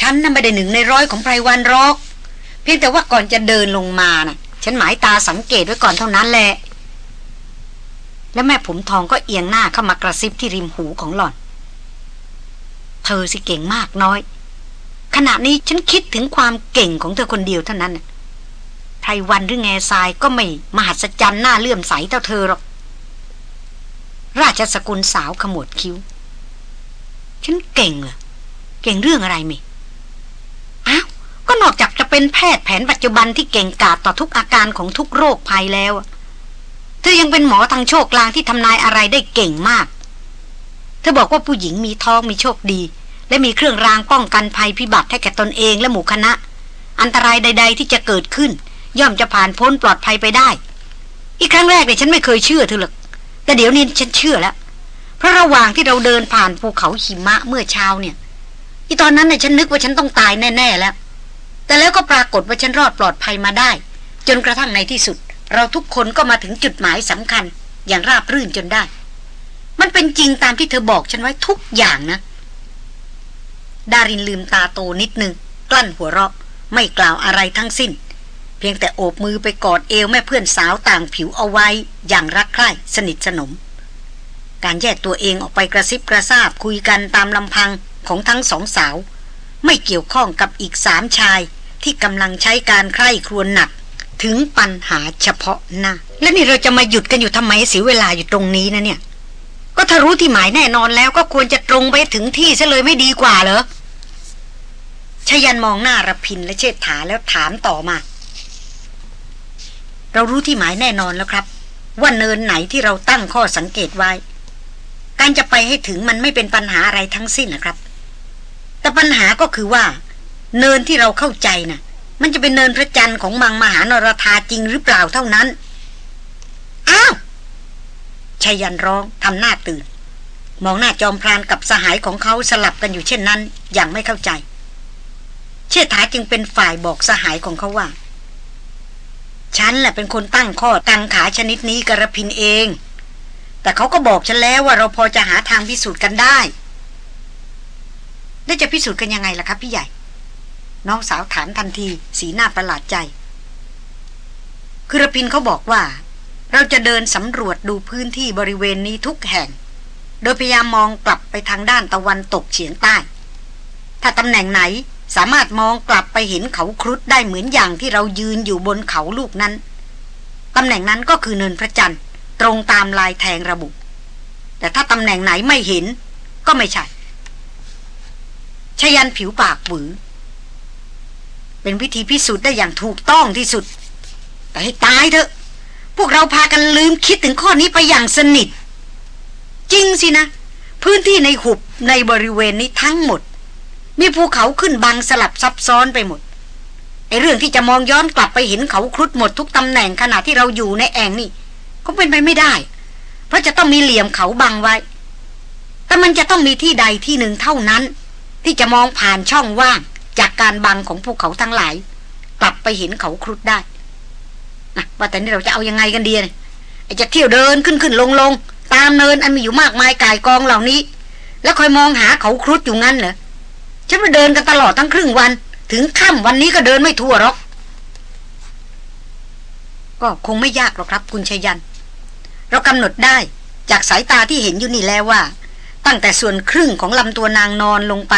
ฉันน่ะไม่ได้หนึ่งในร้อยของไพรวันรอกเพียงแต่ว่าก่อนจะเดินลงมานะ่ะ ฉันหมายตาสังเกตไว้ก่อนเท่านั้นแหละ แล้วแม่ผมทองก็เอียงหน้าเข้ามากระซิบที่ริมหูของหล่อน เธอสิเก่งมากน้อย ขณะนี้ฉันคิดถึงความเก่งของเธอคนเดียวเท่านั้นไพรวันหรือแง่ทรายก็ไม่มหัศจรรย์หน้าเลื่อมใสเท่าเธอหรอก ราชสกุลสาวขมวดคิ้ว ฉันเก่งเหรอ เก่งเรื่องอะไรมิอ้าว ก็นอกจากจะเป็นแพทย์แผนปัจจุบันที่เก่งกาจต่อทุกอาการของทุกโรคภัยแล้ว เธอยังเป็นหมอทางโชคลางที่ทำนายอะไรได้เก่งมาก เธอบอกว่าผู้หญิงมีท้องมีโชคดี และมีเครื่องรางป้องกันภัยพิบัติให้แก่ตนเองและหมู่คณะ อันตรายใด ๆ ที่จะเกิดขึ้น ย่อมจะผ่านพ้นปลอดภัยไปได้ อีกครั้งแรกเนี่ยฉันไม่เคยเชื่อเธอหรอกแต่เดี๋ยวนี้ฉันเชื่อแล้วเพราะระหว่างที่เราเดินผ่านภูเขาหิมะเมื่อเช้าเนี่ยอีตอนนั้นเนี่ยฉันนึกว่าฉันต้องตายแน่ๆแล้ว แต่แล้วก็ปรากฏว่าฉันรอดปลอดภัยมาได้ จนกระทั่งในที่สุด เราทุกคนก็มาถึงจุดหมายสำคัญ อย่างราบรื่นจนได้ มันเป็นจริงตามที่เธอบอกฉันไว้ทุกอย่างนะ ดารินลืมตาโตนิดนึง กลั้นหัวเราะ ไม่กล่าวอะไรทั้งสิ้น เพียงแต่โอบมือไปกอดเอวแม่เพื่อนสาวต่างผิวเอาไว้ อย่างรักใคร่สนิทสนม การแยกตัวเองออกไปกระซิบกระซาบคุยกันตามลำพังของทั้งสองสาว ไม่เกี่ยวข้องกับอีกสามชายที่กำลังใช้การใคร่ครวญหนักถึงปัญหาเฉพาะหน้า และนี่เราจะมาหยุดกันอยู่ทำไมเสียเวลาอยู่ตรงนี้นะเนี่ย ก็ถ้ารู้ที่หมายแน่นอนแล้วก็ควรจะตรงไปถึงที่ซะเลยไม่ดีกว่าเหรอชยันมองหน้ารพินและเชษฐาแล้วถามต่อมา เรารู้ที่หมายแน่นอนแล้วครับ ว่าเนินไหนที่เราตั้งข้อสังเกตไว้ การจะไปให้ถึงมันไม่เป็นปัญหาอะไรทั้งสิ้นนะครับ แต่ปัญหาก็คือว่า เนินที่เราเข้าใจนะ่ะ มันจะเป็นเนินพระจันทร์ของมังมหานรธาจริงหรือเปล่าเท่านั้น อ้าว ชายันร้องทำหน้าตื่น มองหน้าจอมพรานกับสหายของเขาสลับกันอยู่เช่นนั้น อย่างไม่เข้าใจ เชษฐาจึงเป็นฝ่ายบอกสหายของเขาว่า ฉันแหละเป็นคนตั้งข้อตังขาชนิดนี้กระพินเอง แต่เขาก็บอกฉันแล้วว่าเราพอจะหาทางพิสูจน์กันได้แล้วจะพิสูจน์กันยังไงล่ะครับพี่ใหญ่ น้องสาวถามทันที สีหน้าประหลาดใจ คือรพินเขาบอกว่า เราจะเดินสำรวจดูพื้นที่บริเวณนี้ทุกแห่ง โดยพยายามมองกลับไปทางด้านตะวันตกเฉียงใต้ ถ้าตำแหน่งไหนสามารถมองกลับไปเห็นเขาครุฑได้เหมือนอย่างที่เรายืนอยู่บนเขาลูกนั้น ตำแหน่งนั้นก็คือเนินพระจันทร์ตรงตามลายแทงระบุ แต่ถ้าตำแหน่งไหนไม่เห็น ก็ไม่ใช่ชยันผิวปากบือ เป็นวิธีพิสูจน์ได้อย่างถูกต้องที่สุด แต่ให้ตายเถอะ วกเราพากันลืมคิดถึงข้อนี้ไปอย่างสนิท จริงสินะ พื้นที่ในหุบในบริเวณนี้ทั้งหมด มีภูเขาขึ้นบังสลับซับซ้อนไปหมดไอเรื่องที่จะมองย้อนกลับไปเห็นเขาครุดหมดทุกตำแหน่งขณะที่เราอยู่ในแอ่งนี่ ก็เป็นไปไม่ได้ เพราะจะต้องมีเหลี่ยมเขาบังไว้ แต่มันจะต้องมีที่ใดที่หนึ่งเท่านั้น ที่จะมองผ่านช่องว่างจากการบังของภูเขาทั้งหลาย กลับไปเห็นเขาครุดได้ นะว่าแต่นี่เราจะเอายังไงกันดีเนี่ยจะเที่ยวเดินขึ้นขึ้นลงลงตามเนินอันมีอยู่มากมายกายกองเหล่านี้ แล้วคอยมองหาเขาครุดอยู่งั้นเหรอฉันมาเดินกันตลอดทั้งครึ่งวัน ถึงค่ำวันนี้ก็เดินไม่ทั่วหรอก ก็คงไม่ยากหรอกครับ คุณชยัน เรากำหนดได้จากสายตาที่เห็นอยู่นี่แล้วว่า ตั้งแต่ส่วนครึ่งของลำตัวนางนอนลงไป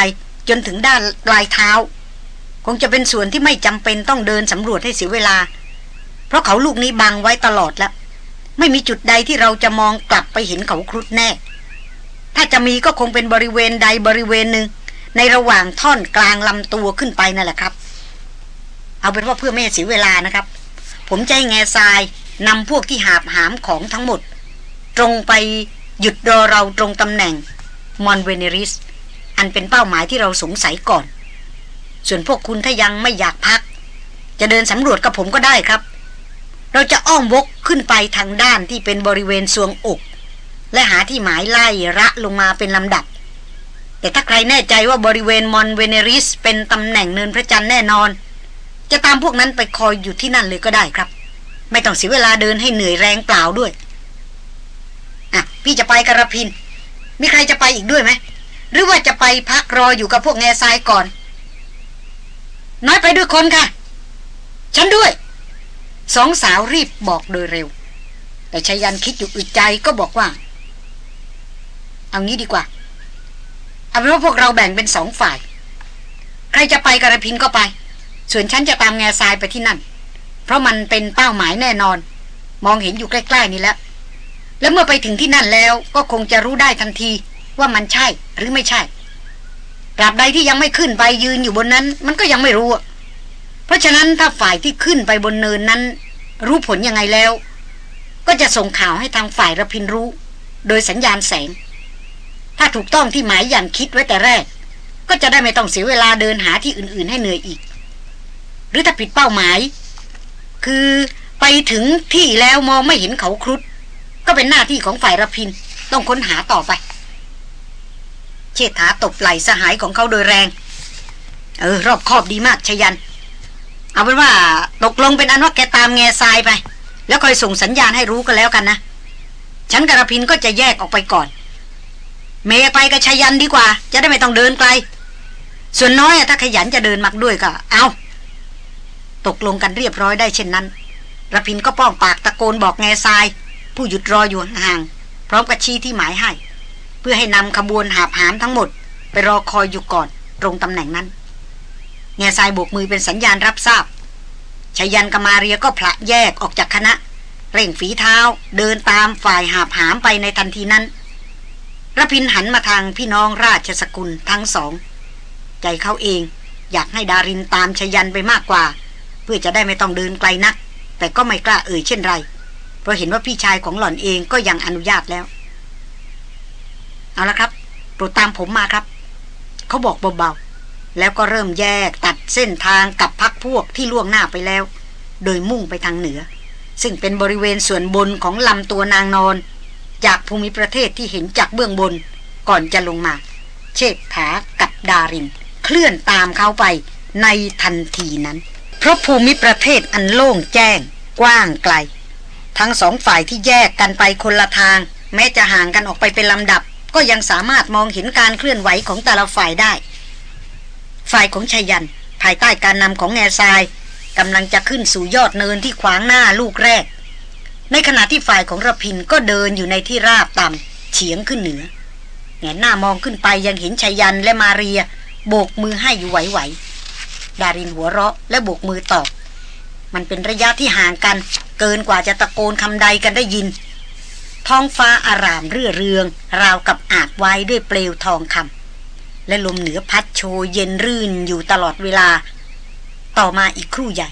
จนถึงด้านปลายเท้า คงจะเป็นส่วนที่ไม่จำเป็นต้องเดินสำรวจให้เสียเวลา เพราะเขาลูกนี้บังไว้ตลอดแล้ว ไม่มีจุดใดที่เราจะมองกลับไปเห็นเขาครุฑแน่ ถ้าจะมีก็คงเป็นบริเวณใดบริเวณหนึ่ง ในระหว่างท่อนกลางลำตัวขึ้นไปนั่นแหละครับ เอาเป็นว่าเพื่อไม่เสียเวลานะครับ ผมจะให้แง่ทรายนำพวกที่หาบหามของทั้งหมด ตรงไปหยุดรอเราตรงตำแหน่งมอนเวเนริส อันเป็นเป้าหมายที่เราสงสัยก่อน ส่วนพวกคุณถ้ายังไม่อยากพัก จะเดินสำรวจกับผมก็ได้ครับ เราจะอ้อมวกขึ้นไปทางด้านที่เป็นบริเวณซวงอก และหาที่หมายไล่ระลงมาเป็นลำดับ แต่ถ้าใครแน่ใจว่าบริเวณมอนเวเนริส เป็นตำแหน่งเนินพระจันทร์แน่นอน จะตามพวกนั้นไปคอยอยู่ที่นั่นเลยก็ได้ครับ ไม่ต้องเสียเวลาเดินให้เหนื่อยแรงเปล่าด้วยอะพี่จะไปกระพิน มีใครจะไปอีกด้วยไหมหรือว่าจะไปพักรออยู่กับพวกแง่ทรายก่อน น้อยไปด้วยคนค่ะ ฉันด้วย สองสาวรีบบอกโดยเร็ว แต่ชายันคิดอยู่อึดใจก็บอกว่า เอางี้ดีกว่า เอาเป็นว่าพวกเราแบ่งเป็นสองฝ่าย ใครจะไปกระพินก็ไป ส่วนฉันจะตามแง่ทรายไปที่นั่น เพราะมันเป็นเป้าหมายแน่นอน มองเห็นอยู่ใกล้ๆนี่แล้ว แล้วเมื่อไปถึงที่นั่นแล้วก็คงจะรู้ได้ทันทีว่ามันใช่หรือไม่ใช่ตราบใดที่ยังไม่ขึ้นไปยืนอยู่บนนั้น มันก็ยังไม่รู้ เพราะฉะนั้นถ้าฝ่ายที่ขึ้นไปบนเนินนั้น รู้ผลยังไงแล้ว ก็จะส่งข่าวให้ทางฝ่ายระพินรู้ โดยสัญญาณแสง ถ้าถูกต้องที่หมายอย่างคิดไว้แต่แรก ก็จะได้ไม่ต้องเสียเวลาเดินหาที่อื่น ๆ ให้เหนื่อยอีก หรือถ้าผิดเป้าหมาย คือไปถึงที่แล้วมองไม่เห็นเขาครุฑก็เป็นหน้าที่ของฝ่ายระพินต้องค้นหาต่อไป เชษฐาตบไหล่สหายของเขาโดยแรง เออ รอบคอบดีมากชยัน เอาเป็นว่าตกลงเป็นอันว่าแกตามแง่ทรายไป แล้วคอยส่งสัญญาณให้รู้กันแล้วกันนะ ฉันกระพินก็จะแยกออกไปก่อน เมย์ไปกับชยันดีกว่า จะได้ไม่ต้องเดินไกล ส่วนน้อยถ้าขยันจะเดินมักด้วยก็ เอาตกลงกันเรียบร้อยได้เช่นนั้นระพินก็ป้องปากตะโกนบอกแง่ทราย ผู้หยุดรออยู่ห่างพร้อมกับชี้ที่หมายให้ เพื่อให้นำขบวนหาบหามทั้งหมด ไปรอคอยอยู่ก่อน ตรงตำแหน่งนั้น แง่ทรายโบกมือเป็นสัญญาณรับทราบชายันกมาเรียก็พละแยกออกจากคณะ เร่งฝีเท้า เดินตามฝ่ายหาบหามไปในทันทีนั้นระพินหันมาทางพี่น้องราชสกุลทั้งสอง ใจเขาเองอยากให้ดารินตามชยันไปมากกว่า เพื่อจะได้ไม่ต้องเดินไกลนัก แต่ก็ไม่กล้าเอ่ยเช่นไร เพราะเห็นว่าพี่ชายของหล่อนเองก็ยังอนุญาตแล้ว เอาละครับ โปรดตามผมมาครับ เขาบอกเบาๆ แล้วก็เริ่มแยกตัดเส้นทางกับพักพวกที่ล่วงหน้าไปแล้ว โดยมุ่งไปทางเหนือ ซึ่งเป็นบริเวณส่วนบนของลำตัวนางนอน จากภูมิประเทศที่เห็นจากเบื้องบน ก่อนจะลงมา เชษฐากับดาริน เคลื่อนตามเขาไปในทันทีนั้น เพราะภูมิประเทศอันโล่งแจ้ง กว้างไกล ทั้งสองฝ่ายที่แยกกันไปคนละทาง แม้จะห่างกันออกไปเป็นลำดับ ก็ยังสามารถมองเห็นการเคลื่อนไหวของแต่ละฝ่ายได้ ฝ่ายของชายัน ภายใต้การนำของแง่ทรายกำลังจะขึ้นสู่ยอดเนินที่ขวางหน้าลูกแรก ในขณะที่ฝ่ายของระพินก็เดินอยู่ในที่ราบต่ำเฉียงขึ้นเหนือแงหน้ามองขึ้นไปยังเห็นชายันและมาเรีย โบกมือให้อยู่ไหวๆดารินหัวเราะและโบกมือตอบ มันเป็นระยะที่ห่างกัน เกินกว่าจะตะโกนคำใดกันได้ยิน ท้องฟ้าอารามเรื่อเรือง ราวกับอาบไว้ด้วยเปลวทองคำ และลมเหนือพัดโชยเย็นรื่นอยู่ตลอดเวลา ต่อมาอีกครู่ใหญ่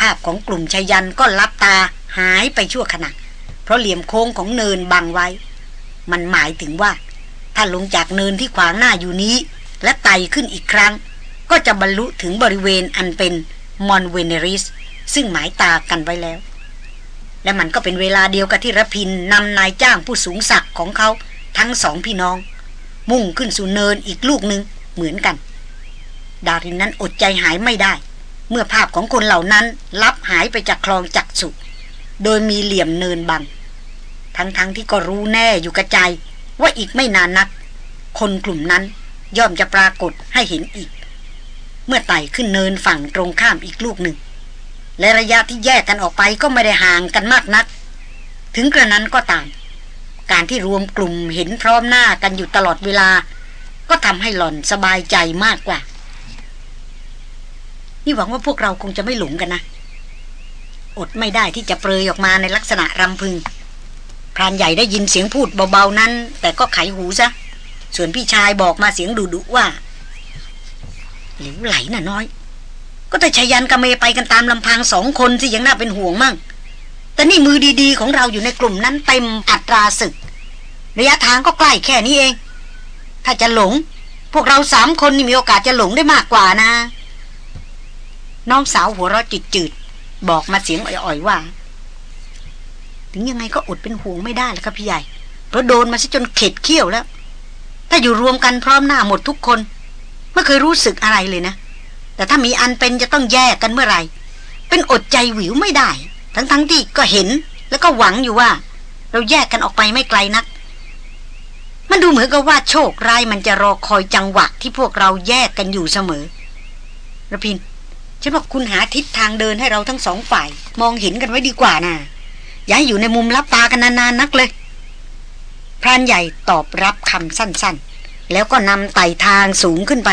ภาพของกลุ่มชายันก็ลับตาหายไปชั่วขณะ เพราะเหลี่ยมโค้งของเนินบังไว้ มันหมายถึงว่า ถ้าลงจากเนินที่ขวางหน้าอยู่นี้ และไต่ขึ้นอีกครั้ง ก็จะบรรลุถึงบริเวณอันเป็นมอนเวเนริสซึ่งหมายตากันไว้แล้ว และมันก็เป็นเวลาเดียวกับที่รพินนำนายจ้างผู้สูงศักดิ์ของเขาทั้งสองพี่น้อง มุ่งขึ้นสู่เนินอีกลูกหนึ่งเหมือนกัน ดารินนั้นอดใจหายไม่ได้ เมื่อภาพของคนเหล่านั้นลับหายไปจากคลองจักสุโดยมีเหลี่ยมเนินบัง ทั้งๆทที่ก็รู้แน่อยู่กระจายว่าอีกไม่นานนัก คนกลุ่มนั้นย่อมจะปรากฏให้เห็นอีก เมื่อไต่ขึ้นเนินฝั่งตรงข้ามอีกลูกหนึ่ง และระยะที่แยกกันออกไปก็ไม่ได้ห่างกันมากนัก ถึงกระนั้นก็ตาม การที่รวมกลุ่มเห็นพร้อมหน้ากันอยู่ตลอดเวลา ก็ทำให้หล่อนสบายใจมากกว่า นี่หวังว่าพวกเราคงจะไม่หลงกันนะ อดไม่ได้ที่จะเปรยออกมาในลักษณะรำพึง พรานใหญ่ได้ยินเสียงพูดเบาๆนั้น แต่ก็ไขหูซะ ส่วนพี่ชายบอกมาเสียงดุๆว่าหลิวไหลน่ะน้อย ก็แต่ชายันกเมไปกันตามลำพังสองคนสิยังน่าเป็นห่วงมั่ง แต่นี่มือดีๆ ของเราอยู่ในกลุ่มนั้นเต็มอัตราศึก ระยะทางก็ใกล้แค่นี้เอง ถ้าจะหลง พวกเราสามคนนี่มีโอกาสจะหลงได้มากกว่านะ น้องสาวหัวเราะจืดๆ บอกมาเสียงอ่อยๆว่า ถึงยังไงก็อดเป็นห่วงไม่ได้แล้วครับพี่ใหญ่ เพราะโดนมาซะจนเข็ดเขี้ยวแล้ว ถ้าอยู่รวมกันพร้อมหน้าหมดทุกคน ไม่เคยรู้สึกอะไรเลยนะ แต่ถ้ามีอันเป็นจะต้องแยกกันเมื่อไหร่ เป็นอดใจหวิวไม่ได้ ทั้งๆทที่ก็เห็นแล้วก็หวังอยู่ว่า เราแยกกันออกไปไม่ไกลนัก มันดูเหมือนกับว่าโชคร้ายมันจะรอคอยจังหวะที่พวกเราแยกกันอยู่เสมอระพินฉันว่าคุณหาทิศทางเดินให้เราทั้งสองฝ่าย มองเห็นกันไว้ดีกว่านะ่ะอย่าอยู่ในมุมรับตากันนานๆนักเลยพรานใหญ่ตอบรับคำสั้นๆ แล้วก็นำไต่ทางสูงขึ้นไป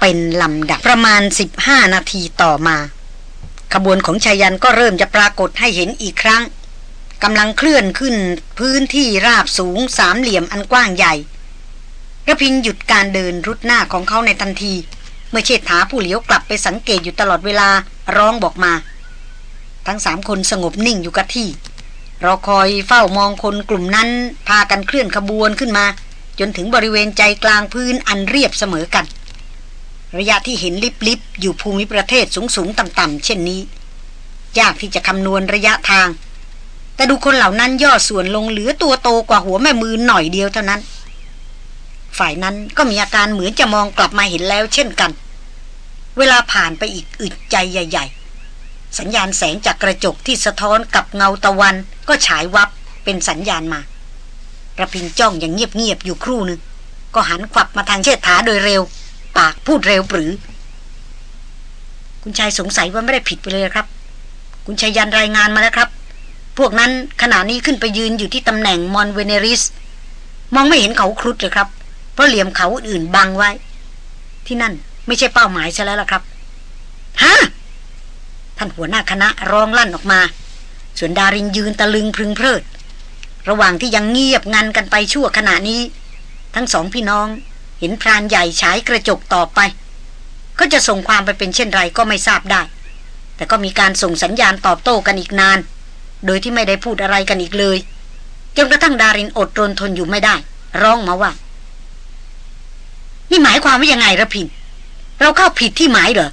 เป็นลำดับประมาณ 15 นาทีต่อมา ขบวนของชายันก็เริ่มจะปรากฏให้เห็นอีกครั้งกำลังเคลื่อนขึ้นพื้นที่ราบสูงสามเหลี่ยมอันกว้างใหญ่ระพินหยุดการเดินรุดหน้าของเขาในทันที เมื่อเชษฐาผู้เหลียวกลับไปสังเกตอยู่ตลอดเวลาร้องบอกมา ทั้งสามคนสงบนิ่งอยู่กับที่รอคอยเฝ้ามองคนกลุ่มนั้นพากันเคลื่อนขบวนขึ้นมา จนถึงบริเวณใจกลางพื้นอันเรียบเสมอกัน ระยะที่เห็นลิบๆอยู่ภูมิประเทศสูงๆต่ำๆเช่นนี้ ยากที่จะคำนวณระยะทาง แต่ดูคนเหล่านั้นย่อส่วนลงเหลือตัวโตกว่าหัวแม่มือหน่อยเดียวเท่านั้น ฝ่ายนั้นก็มีอาการเหมือนจะมองกลับมาเห็นแล้วเช่นกัน เวลาผ่านไปอีกอึดใจใหญ่ ๆ สัญญาณแสงจากกระจกที่สะท้อนกับเงาตะวันก็ฉายวับเป็นสัญญาณมาระพินจ้องอย่างเงียบๆอยู่ครู่หนึ่งก็หันขวับมาทางเชิดถาโดยเร็ว ปากพูดเร็วปรือ คุณชายสงสัยว่าไม่ได้ผิดไปเลยครับ คุณชายยันรายงานมาแล้วครับ พวกนั้นขณะนี้ขึ้นไปยืนอยู่ที่ตำแหน่งมอนเวเนริส มองไม่เห็นเขาครุฑเลยครับ เพราะเหลี่ยมเขาอื่นบังไว้ ที่นั่นไม่ใช่เป้าหมายใช่แล้วล่ะครับฮะท่านหัวหน้าคณะร้องลั่นออกมา ส่วนดารินยืนตะลึงพึงเพลิด ระหว่างที่ยังเงียบงันกันไปชั่วขณะนี้ ทั้งสองพี่น้อง เห็นพรานใหญ่ฉายกระจกต่อไป ก็จะส่งความไปเป็นเช่นไรก็ไม่ทราบได้ แต่ก็มีการส่งสัญญาณตอบโต้กันอีกนาน โดยที่ไม่ได้พูดอะไรกันอีกเลยจนกระทั่งดารินอดรนทนอยู่ไม่ได้ ร้องมาว่า นี่หมายความว่ายังไงระพิน เราเข้าผิดที่หมายเหรอ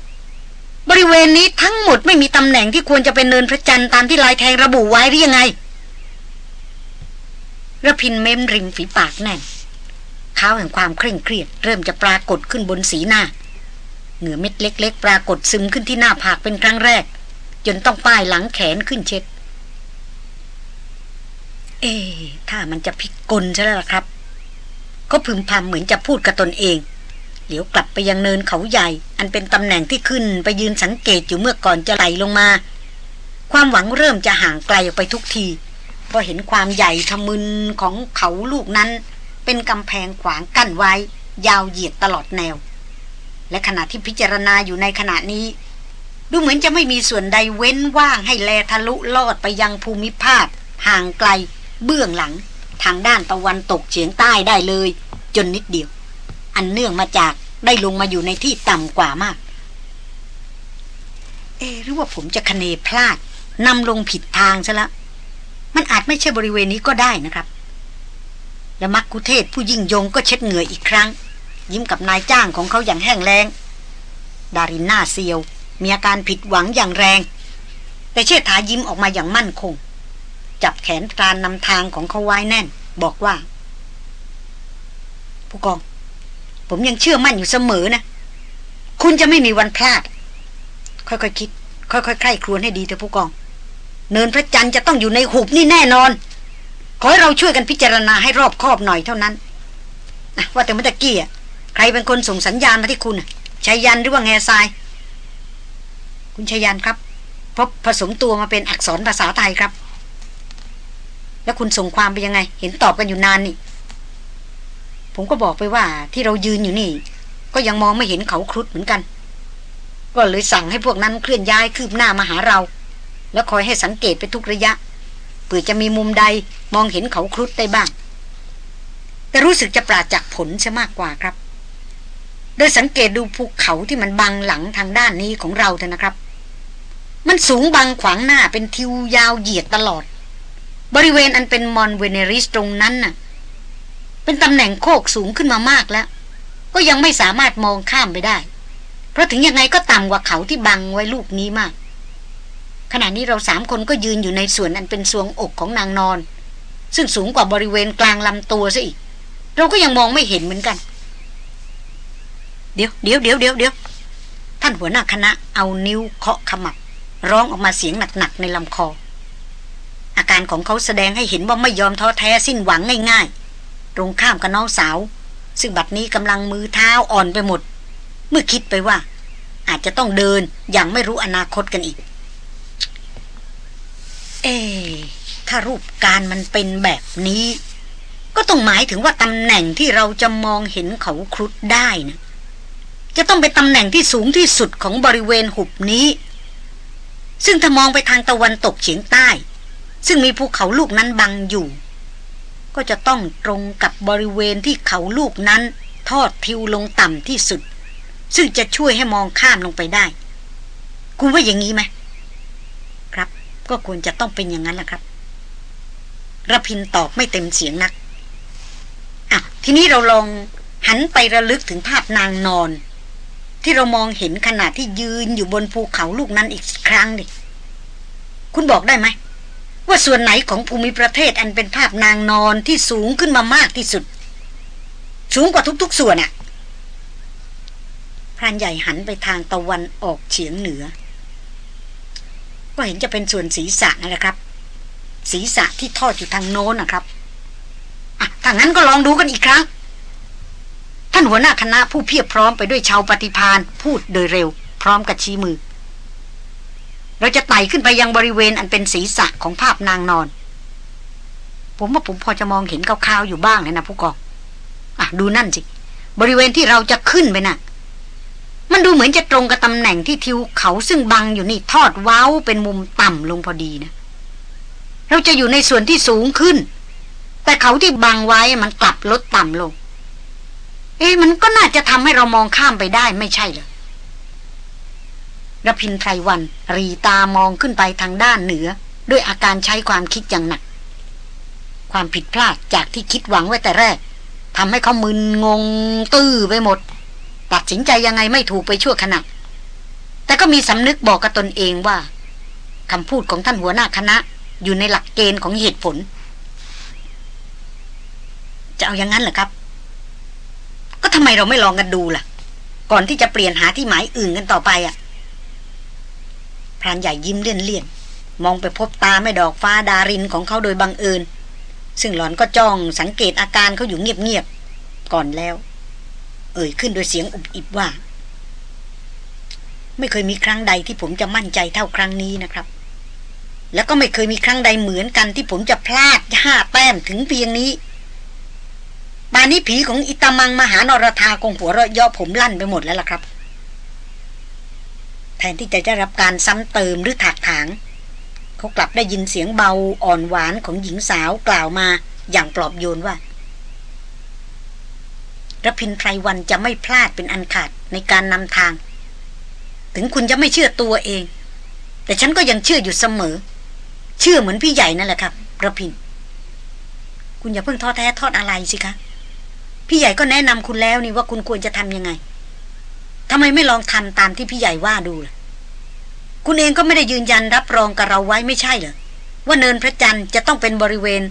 บริเวณนี้ทั้งหมดไม่มีตำแหน่งที่ควรจะเป็นเนินพระจันทร์ตามที่ลายแทงระบุไว้หรือยังไงระพินเม้มริมฝีปากแน่น ขาแห่งความเคร่งเครียด เริ่มจะปรากฏขึ้นบนสีหน้า เหงื่อเม็ดเล็ก ๆ ปรากฏซึมขึ้นที่หน้าผากเป็นครั้งแรก จนต้องป้ายหลังแขนขึ้นเช็ด เอ๊ถ้ามันจะพิกลใช่แล้วล่ะครับ ก็พึมพำเหมือนจะพูดกับตนเอง เหลียวกลับไปยังเนินเขาใหญ่ อันเป็นตำแหน่งที่ขึ้นไปยืนสังเกตอยู่เมื่อก่อนจะไหลลงมา ความหวังเริ่มจะห่างไกลออกไปทุกทีเพราะเห็นความใหญ่ทะมึนของเขาลูกนั้น เป็นกำแพงขวางกั้นไว้ ยาวเหยียดตลอดแนว และขณะที่พิจารณาอยู่ในขณะนี้ ดูเหมือนจะไม่มีส่วนใดเว้นว่างให้แลทะลุลอดไปยังภูมิภาคห่างไกล เบื้องหลัง ทางด้านตะวันตกเฉียงใต้ได้เลย จนนิดเดียว อันเนื่องมาจากได้ลงมาอยู่ในที่ต่ำกว่ามาก เอหรือว่าผมจะคเนพลาดนำลงผิดทางซะละมันอาจไม่ใช่บริเวณนี้ก็ได้นะครับ และมักคุเทศผู้ยิ่งยงก็เช็ดเหงื่ออีกครั้ง ยิ้มกับนายจ้างของเขาอย่างแห้งแรงดารินหน้าเซียว มีอาการผิดหวังอย่างแรง แต่เชิดถายิ้มออกมาอย่างมั่นคง จับแขนการนำทางของเขาไว้แน่น บอกว่า ผู้กอง ผมยังเชื่อมั่นอยู่เสมอนะ คุณจะไม่มีวันพลาด ค่อยๆคคิด ค่อยๆใคร่ครวญให้ดีเถอะผู้กอง เนินพระจันทร์จะต้องอยู่ในหุบนี่แน่นอน อให้เราช่วยกันพิจารณาให้รอบคอบหน่อยเท่านั้นว่าแต่เมื่อกี้อะใครเป็นคนส่งสัญญาณมาที่คุณชายันหรือว่าแง่ทราย คุณชายันครับพบผสมตัวมาเป็นอักษรภาษาไทยครับ แล้วคุณส่งความไปยังไง เห็นตอบกันอยู่นานนี่ ผมก็บอกไปว่าที่เรายืนอยู่นี่ ก็ยังมองไม่เห็นเขาครุฑเหมือนกัน ก็เลยสั่งให้พวกนั้นเคลื่อนย้ายคืบหน้ามาหาเรา แล้วคอยให้สังเกตไปทุกระยะ เผื่อจะมีมุมใดมองเห็นเขาครุฑได้บ้าง แต่รู้สึกจะปราจากผลซะมากกว่าครับ โดยสังเกตดูภูเขาที่มันบังหลังทางด้านนี้ของเราเถอะนะครับ มันสูงบังขวางหน้าเป็นทิวยาวเหยียดตลอด บริเวณอันเป็นมอนเวเนริสตรงนั้นน่ะ เป็นตำแหน่งโคกสูงขึ้นมามากแล้ว ก็ยังไม่สามารถมองข้ามไปได้ เพราะถึงยังไงก็ต่ำกว่าเขาที่บังไว้ลูกนี้มาก ขณะนี้เราสามคนก็ยืนอยู่ในส่วนอันเป็นสวงอกของนางนอน ซึ่งสูงกว่าบริเวณกลางลำตัวซะอีก เราก็ยังมองไม่เห็นเหมือนกัน เดี๋ยวเดี๋ยวเดี๋ยวเดี๋ยวเดี๋ยวท่านหัวหน้าคณะเอานิ้วเคาะขมับ ร้องออกมาเสียงหนักๆในลำคอ อาการของเขาแสดงให้เห็นว่าไม่ยอมท้อแท้สิ้นหวังง่ายๆ ตรงข้ามกับน้องสาว ซึ่งบัดนี้กำลังมือเท้าอ่อนไปหมด เมื่อคิดไปว่า อาจจะต้องเดินอย่างไม่รู้อนาคตกันอีก เอ ถ้ารูปการมันเป็นแบบนี้ ก็ต้องหมายถึงว่าตำแหน่งที่เราจะมองเห็นเขาครุฑได้นะจะต้องเป็นตำแหน่งที่สูงที่สุดของบริเวณหุบนี้ ซึ่งถ้ามองไปทางตะวันตกเฉียงใต้ ซึ่งมีภูเขาลูกนั้นบังอยู่ ก็จะต้องตรงกับบริเวณที่เขาลูกนั้น ทอดทิวลงต่ำที่สุด ซึ่งจะช่วยให้มองข้ามลงไปได้ คุณว่าอย่างนี้ไหม ก็ควรจะต้องเป็นอย่างนั้นแหละครับระพินตอบไม่เต็มเสียงนักอะทีนี้เราลองหันไประลึกถึงภาพนางนอน ที่เรามองเห็นขณะที่ยืนอยู่บนภูเขาลูกนั้นอีกครั้งดิคุณบอกได้ไหมว่าส่วนไหนของภูมิประเทศอันเป็นภาพนางนอนที่สูงขึ้นมามากที่สุด สูงกว่าทุกๆส่วนอะพรานใหญ่หันไปทางตะวันออกเฉียงเหนือ ก็เห็นจะเป็นส่วนศีรษะนั่นแหละครับ ศีรษะที่ทอดอยู่ทางโน้นนะครับอะถ้างั้นก็ลองดูกันอีกครั้ง ท่านหัวหน้าคณะผู้เพียบพร้อมไปด้วยชาวปฏิพานพูดโดยเร็ว พร้อมกับชี้มือ เราจะไต่ขึ้นไปยังบริเวณอันเป็นศีรษะของภาพนางนอน ผมว่าผมพอจะมองเห็นคร่าวๆอยู่บ้างเลยนะผู้กองอะดูนั่นสิ บริเวณที่เราจะขึ้นไปนะ่ะ มันดูเหมือนจะตรงกับตำแหน่งที่ทิวเขาซึ่งบังอยู่นี่ทอดเว้าเป็นมุมต่ำลงพอดีนะ เราจะอยู่ในส่วนที่สูงขึ้น แต่เขาที่บังไว้มันกลับลดต่ำลง เอ๊ะมันก็น่าจะทำให้เรามองข้ามไปได้ไม่ใช่เหรอรพินไพรวัน รีตามองขึ้นไปทางด้านเหนือ ด้วยอาการใช้ความคิดอย่างหนัก ความผิดพลาดจากที่คิดหวังไว้แต่แรกทำให้เขามึนงงตื้อไปหมด ตัดสินใจยังไงไม่ถูกไปชั่วขณะ แต่ก็มีสำนึกบอกกับตนเองว่าคำพูดของท่านหัวหน้าคณะ อยู่ในหลักเกณฑ์ของเหตุผล จะเอาอย่างนั้นเหรอครับ ก็ทำไมเราไม่ลองกันดูล่ะ ก่อนที่จะเปลี่ยนหาที่หมายอื่นกันต่อไปอะ่ะพรานใหญ่ยิ้มเลี่ยนเลี่ยนมองไปพบตาแม่ดอกฟ้าดารินของเขาโดยบังเอิญ ซึ่งหลอนก็จ้องสังเกตอาการเขาอยู่เงียบๆก่อนแล้ว เอ่ยขึ้นโดยเสียงอุบอิบว่า ไม่เคยมีครั้งใดที่ผมจะมั่นใจเท่าครั้งนี้นะครับ แล้วก็ไม่เคยมีครั้งใดเหมือนกันที่ผมจะพลาดห้าแต้มถึงเพียงนี้บานนี้ผีของอิตามังมหานรธาคงหัวเราะย่อผมลั่นไปหมดแล้วล่ะครับ แทนที่จะได้รับการซ้ำเติมหรือถากถาง เขากลับได้ยินเสียงเบาอ่อนหวานของหญิงสาวกล่าวมาอย่างปลอบโยนว่า ระพินไพรวันจะไม่พลาดเป็นอันขาดในการนำทาง ถึงคุณจะไม่เชื่อตัวเอง แต่ฉันก็ยังเชื่ออยู่เสมอ เชื่อเหมือนพี่ใหญ่นั่นแหละครับระพิน คุณอย่าเพิ่งท้อแท้ทอดอะไรสิคะ พี่ใหญ่ก็แนะนำคุณแล้วนี่ว่าคุณควรจะทำยังไงทำไมไม่ลองทำตามที่พี่ใหญ่ว่าดูล่ะคุณเองก็ไม่ได้ยืนยันรับรองกับเราไว้ไม่ใช่เหรอว่าเนินพระจันทร์จะต้องเป็นบริเวณ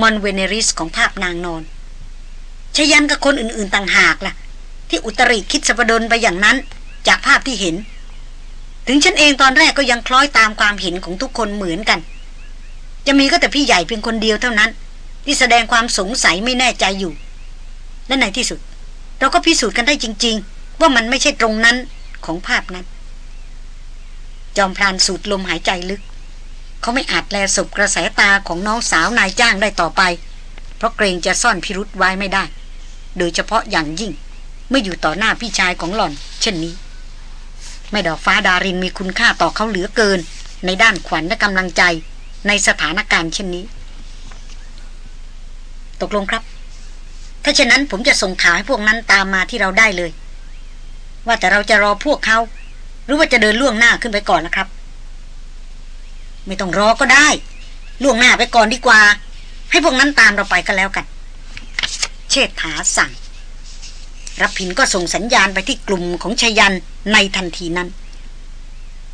มอนเวเนริสของภาพนางนอน ชยันกับคนอื่นๆต่างหากล่ะ ที่อุตริคิดสปดนไปอย่างนั้น จากภาพที่เห็น ถึงฉันเองตอนแรกก็ยังคล้อยตามความเห็นของทุกคนเหมือนกัน จะมีก็แต่พี่ใหญ่เพียงคนเดียวเท่านั้น ที่แสดงความสงสัยไม่แน่ใจอยู่และในที่สุด เราก็พิสูจน์กันได้จริง ๆ ว่ามันไม่ใช่ตรงนั้นของภาพนั้น จอมพรานสูดลมหายใจลึก เขาไม่อาจแลสบกระแสตาของน้องสาวนายจ้างได้ต่อไป เพราะเกรงจะซ่อนพิรุษไว้ไม่ได้ โดยเฉพาะอย่างยิ่ง เมื่ออยู่ต่อหน้าพี่ชายของหล่อน เช่นนี้ ไม่ดอกฟ้าดารินมีคุณค่าต่อเขาเหลือเกิน ในด้านขวัญและกำลังใจในสถานการณ์เช่นนี้ ตกลงครับ ถ้าเช่นนั้นผมจะส่งข่าวให้พวกนั้นตามมาที่เราได้เลย ว่าแต่เราจะรอพวกเขา หรือว่าจะเดินล่วงหน้าขึ้นไปก่อนนะครับ ไม่ต้องรอก็ได้ ล่วงหน้าไปก่อนดีกว่า ให้พวกนั้นตามเราไปก็แล้วกัน เชษฐาสั่งรับผินก็ส่งสัญญาณไปที่กลุ่มของชยันในทันทีนั้น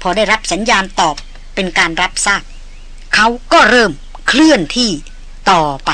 พอได้รับสัญญาณตอบเป็นการรับทราบเขาก็เริ่มเคลื่อนที่ต่อไป